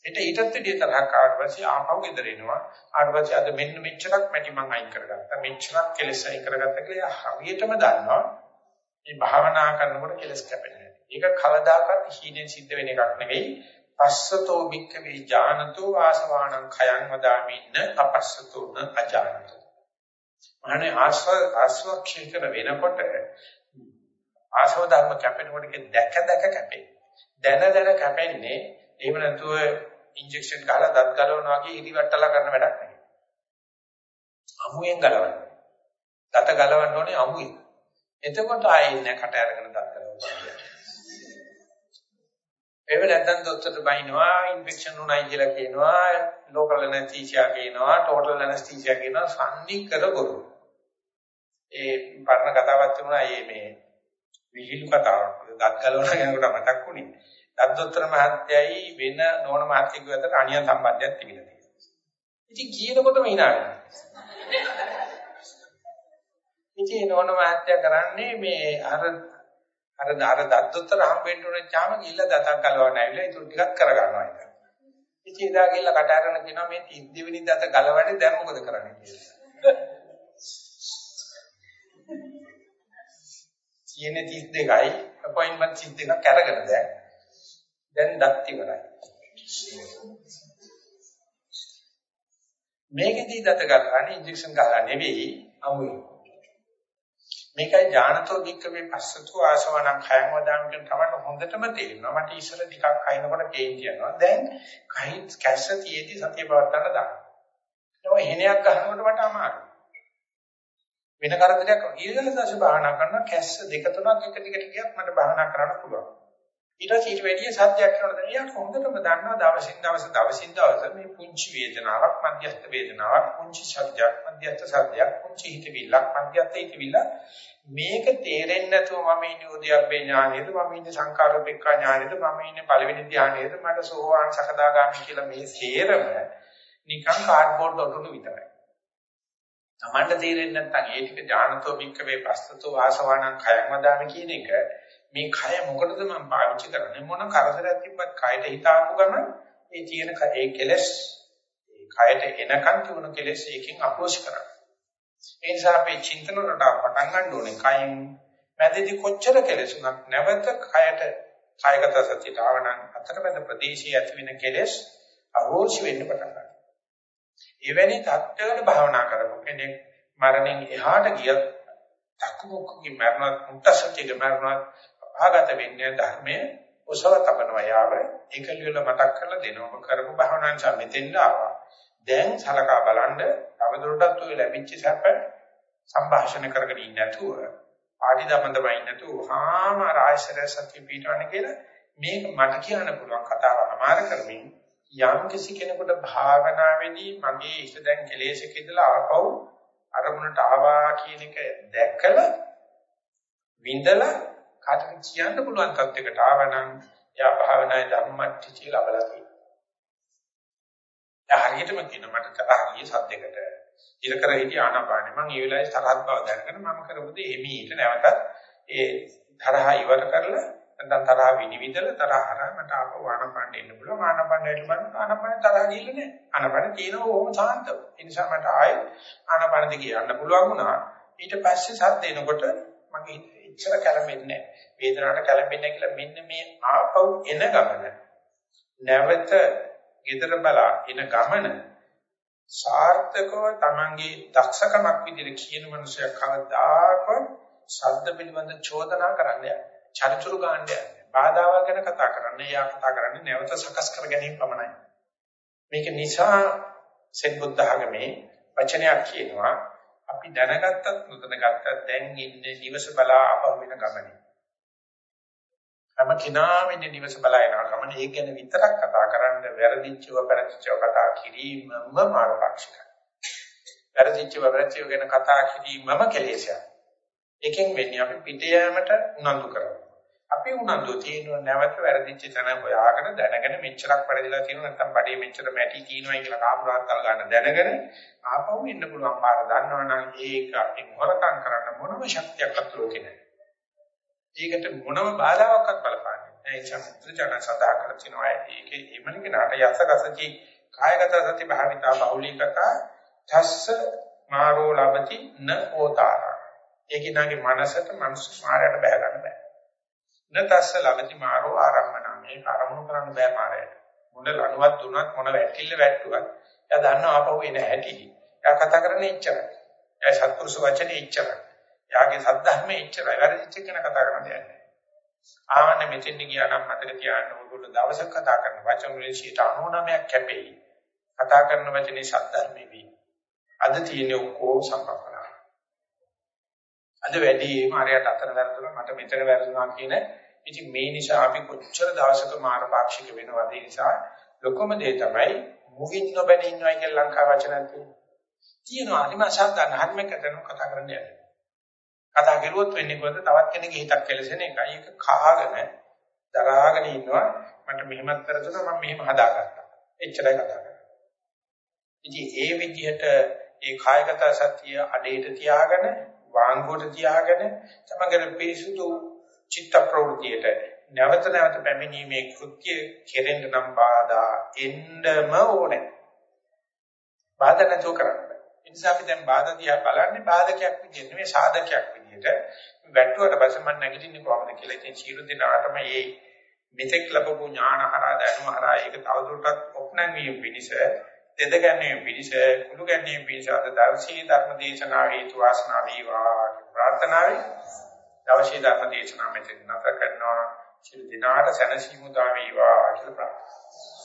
ඒට ඊටත් වැඩිය තරහක් ආවට පස්සේ ආපහු ගෙදර එනවා. ආවට පස්සේ අද මෙන්න මෙච්චරක් මැටි මම අයින් කරගත්තා. මෙච්චරක් කෙලස් අයින් කරගත්තා කියලා හරියටම දන්නවා. මේ භාවනා කරනකොට කෙලස් කැපෙන්නේ. ඒක කවදාකවත් හීනෙන් සිද්ධ වෙන එකක් නෙවෙයි. පස්සතෝ භික්ඛවේ ඥානතෝ ආසවාණං khයං වදාමින්න අපස්සතෝ න අජානතෝ. මහණේ ආස්ව ආස්වක්ෂේතර වෙනකොට ආසව ධර්ම කැපෙනකොට දැක දැක කැපේ. දැන දැන කැපෙන්නේ එහෙම නැතුව ඉන්ජෙක්ෂන් ගහලා දත් ගලවනවා වගේ ඉදිවට්ටලා කරන වැඩක් නෙවෙයි. අමුයෙන් ගලවන්නේ. දත ගලවන්න ඕනේ අමුයෙන්. එතකොට ආයේ ඉන්න කට අරගෙන දත් ගලවනවා. එහෙම නැත්නම් දොස්තරට බයිනවා ඉන්ෆෙක්ෂන් උනායි කියලා කියනවා ලෝකල් ඇනස්තීසියා කියනවා ටෝටල් ඇනස්තීසියා කියනවා සම්නි කරගොරු. ඒ පරණ කතාවක් තිබුණා මේ විහිළු කතාවක්. දත් ගලවන කෙනෙකුට මතක් වුණේ. දත්දොත්තර මහත්තයයි වෙන නෝන මහත්තයෙකු අතර අනියම් සම්බන්ධයක් තිබිලා තියෙනවා. ඉතින් කියනකොටම hina වෙනවා. ඉතින් නෝන මහත්තයා කරන්නේ මේ අර අර අර දත්දොත්තර හම්බෙන්න උනේ චාම ගිහිල්ලා දතක් ගලවන්න ඇවිල්ලා ඒක ටිකක් කරගන්නවා ඒක. ඉතින් එදා ගිහිල්ලා කට අරගෙන කියනවා මේ 32 වෙනි දත ගලවන්නේ දැන් මොකද කරන්නේ කියලා. තියෙන්නේ 32යි අපොයින්ට්මන්ට් 32ක් අරගෙන දැන් දැන් දත් ඉවරයි. මේකෙදී දත ගන්න ඉන්ජෙක්ෂන් ගහලා නෙවෙයි අමුයි. මේකයි ඥානතෝ දික්කමේ පස්සතු ආසවණං khයං වදාම කියන තමයි හොඳටම තේරෙනවා. මට ඉස්සර ටිකක් කයින්කොට කේන්ති යනවා. දැන් කයි කැස්ස තියේදී සතිය පවත්තන්න දාන්න. ඒක හෙනයක් ගන්නකොට මට අමාරුයි. වෙන කරදරයක් ඊළඟ දවසේ භාවනා කරනවා කැස්ස දෙක තුනක් එක දිගට ගියත් මට භාවනා කරන්න පුළුවන්. ඊට පස්සේ ඊට වැඩිය සත්‍යයක් කරනද එයා හොඳටම දන්නවා දවසින් දවස දවසින් දවස මේ පුංචි වේදනාවක් මධ්‍යස්ථ වේදනාවක් පුංචි ශබ්දයක් මධ්‍යස්ථ ශබ්දයක් පුංචි හිතවිල්ලක් මධ්‍යස්ථ හිතවිල්ල. මේක තේරෙන්නේ නැතුව මම ඉන්නේ උද්‍යප්පේ ඥානෙද මම ඉන්නේ සංකාරෝපේක්ඛා ඥානෙද මම ඉන්නේ පළවෙනි ධානයේද? මට සෝවාන් සකදාගාමි කියලා මේ සේරම නිකන් කාඩ්බෝඩ් වලට විතරයි. Tamanda තේරෙන්නේ නැත්නම් ඒ ටික ඥානතෝ වික්කවේ පස්සතෝ ආසවාණං khයං වදාමි කියන එක මේ කය මොකටද මම පාවිච්චි කරන්නේ? මොන කරදරයක් තිබ්බත් කයට හිතාපු ගමන් ඒ තියෙන ඒ කෙලස් ඒ කයට එනකන් තිබුණු කෙලස් එකකින් අපෝෂ කරනවා. ඒ නිසා අපේ චින්තන රටාව පටන් ගන්න ඕනේ කයින්. මැදදී කොච්චර කෙලසුණක් නැවත කයට කායගත සතියට ආවනම් අතරමැද ප්‍රදේශයේ ඇති වෙන කෙලස් අහෝෂි වෙන්න පටන් ගන්නවා. එවැනි தත්ත්වයකට භාවනා කරපු කෙනෙක් මරණයෙන් එහාට ගියත් තක්මුක්කගේ මරණත් මුත්තසතියේ මරණත් අපාගත වෙන්නේ ධර්මයේ ඔසව තබනවා. යාව ඒකලියල මතක් කරලා දෙනවා ඔබ කරපු භාවනාංශ මෙතෙන්ද ආවා. දැන් සලකා බලන්න තවදුරටත් ඔය ලැබිච්ච සැප සංഭാෂණ කරගෙන ඉන්නේ නැතුව ආදි දමන්දමයි නැතුව හාම රාශිර සත්‍ය පිටවන්න කියලා මේක මට කියන්න පුළුවන් කතාව අමාර කරමින් යම් කිසි කෙනෙකුට භාවනාවේදී මගේ ඉෂ දැන් කෙලෙසක ඉඳලා ආපහු අරමුණට ආවා කියන එක දැකලා විඳලා කාටද කියන්න පුළුවන් තත්යකට ආවනම් එයා භාවනායේ ධම්මට්ටි කියලා ලබලා තියෙනවා. එයා හරියටම කියන මට තරහ ගියේ සද්දයකට. ඉර කර හිටිය ආනාපානෙ මම ඒ වෙලාවේ තරහත් බව දැනගෙන මම කරපු දේ එමීට නැවතත් ඒ තරහ ඉවර කරලා නැත්නම් තරහ විනිවිදලා තරහ හරහා මට ආපහු ආනාපානෙ එන්න පුළුවන්. ආනාපානෙ එන්න බලන්න ආනාපානෙ තරහ ගිහිල්ලා නැහැ. ආනාපානෙ තියෙනවා ඕම සාන්තව. ඒ නිසා මට ආයෙ ආනාපානෙ දිගේ යන්න පුළුවන් වුණා. ඊට පස්සේ සද්ද එනකොට මගේ එච්චර කැළඹෙන්නේ නැහැ. වේදනාවට කැළඹෙන්නේ කියලා මෙන්න මේ ආපහු එන ගමන නැවත gedara බලා එන ගමන සාර්ථකව තමන්ගේ දක්ෂකමක් විදිහට කියන මනුස්සයෙක් කවදාකවත් ශබ්ද පිළිබඳ චෝදනා කරන්නේ චරිචුරු ගාන්නේ බාධාවල් ගැන කතා කරන්නේ යා කතා කරන්නේ නැවත සකස් කර ගැනීම පමණයි මේක නිසා සෙත් බුද්ධ ආගමේ වචනයක් කියනවා අපි දැනගත්තත් නොදැනගත්තත් දැන් ඉන්නේ නිවස බලා අපව වෙන ගමනේ. හැම කෙනාම ඉන්නේ නිවස බලා යන ගමනේ ඒක ගැන විතරක් කතා කරන්න වැරදිච්චව පැරදිච්චව කතා කිරීමම මාර්ගපාක්ෂිකයි. වැරදිච්චව වැරදිච්චව ගැන කතා කිරීමම කෙලෙසයක්. එකෙන් වෙන්නේ අපි පිට යෑමට උනන්දු කරනවා. අපි උනන්දු තියෙනවා නැවත වැරදිච්ච තැන හොයාගෙන දැනගෙන මෙච්චරක් වැරදිලා තියෙනවා නැත්නම් බඩේ මෙච්චර මැටි තියෙනවා කියලා කාපුරාත්තල් ගන්න දැනගෙන ආපහු එන්න පුළුවන් පාර දන්නවනම් ඒක අපි හොරකම් කරන්න මොනම ශක්තියක් අත් ලෝකේ නැහැ. ඒකට මොනම බාධාවක්වත් බලපාන්නේ නැහැ. ඒ සම්පූර්ණ සදා කර තිනවා ඒකේ එමණක නාට යසකසති කායගත සති භාවිතා බහුලීකතා තස්ස මාරෝ ලබති න ඕතාර. ඒකිනාගේ මනසට මනස මාරයට බෑ ගන්න බෑ. නතස්ස ලබති මාරෝ ආරම්මන මේ ආරම්භ කරන්න බෑ මාරයට. මොන ලණුවක් දුන්නත් මොන වැටිල්ල වැට්ටුවත් එයා දන්නවා ආපහු එන හැටි. එයා කතා කරන්නේ එච්චරයි එයා සත්පුරුෂ වචනේ එච්චරයි එයාගේ සද්ධර්මයේ එච්චරයි වැරදිච්ච කෙන කතා කරන්නේ නැහැ ආන්න මෙතෙන් ගියා නම් මතක තියාගන්න ඕගොල්ලෝ දවසක් කතා කරන වචන වලින් 99ක් කැපෙයි. කතා කරන වචනේ සද්ධර්මයේ වී අද තියෙන ඔක්කොම සම්පප්පලා අද වැඩිම අරයට අතන වැරදුනා මට මෙතන වැරදුනා කියන ඉතින් මේ නිසා අපි කොච්චර දවසක මාර පාක්ෂික වෙනවද ඒ නිසා ලොකම දේ තමයි මුවින් නොබැන ඉන්නවා කියලා ලංකා වචනක් තියෙනවා. තියෙනවා අනිම ශබ්දන හැමකටම කතා කරන්න යන්නේ. කතා කරුවොත් වෙන්නේ කොහොමද තවත් කෙනෙක්ගේ හිතක් කෙලසෙන එකයි. ඒක කහාගෙන දරාගෙන ඉන්නවා මට මෙහෙමත් කරදුනා මම මෙහෙම හදාගත්තා. එච්චරයි කතා කරන්නේ. ඉතින් ඒ විදිහට ඒ කායගත සත්‍ය අඩේට තියාගෙන වාංගුවට තියාගෙන තමගේ පිරිසුදු චිත්ත ප්‍රවෘතියට නැවත නැවත පැමිණීමේ කෘත්‍ය කෙරෙන්න නම් බාධා එන්නම ඕනේ. බාධා නැතුව කරන්න බෑ. ඒ නිසා අපි දැන් බාධා දිහා බලන්නේ බාධකයක් විදිහට නෙවෙයි සාධකයක් විදිහට. වැටුවට පස්සේ මම නැගිටින්නේ කොහොමද කියලා ඉතින් සියලු දිනාටම මේ මෙතෙක් ලැබපු ඥාන හරහා දැනුම හරහා ඒක තවදුරටත් ඔප්නන් වීම පිණිස දෙද ගැනීම පිණිස කුළු ගැනීම පිණිස අද දර්ශී ධර්ම දේශනාව හේතු වාසනා වේවා ප්‍රාර්ථනාවයි. දවසේ ධර්ම දේශනාව මෙතන නැත කරනවා. සිල් දිනාට සැනසීම උදා වේවා කියලා ප්‍රාර්ථනා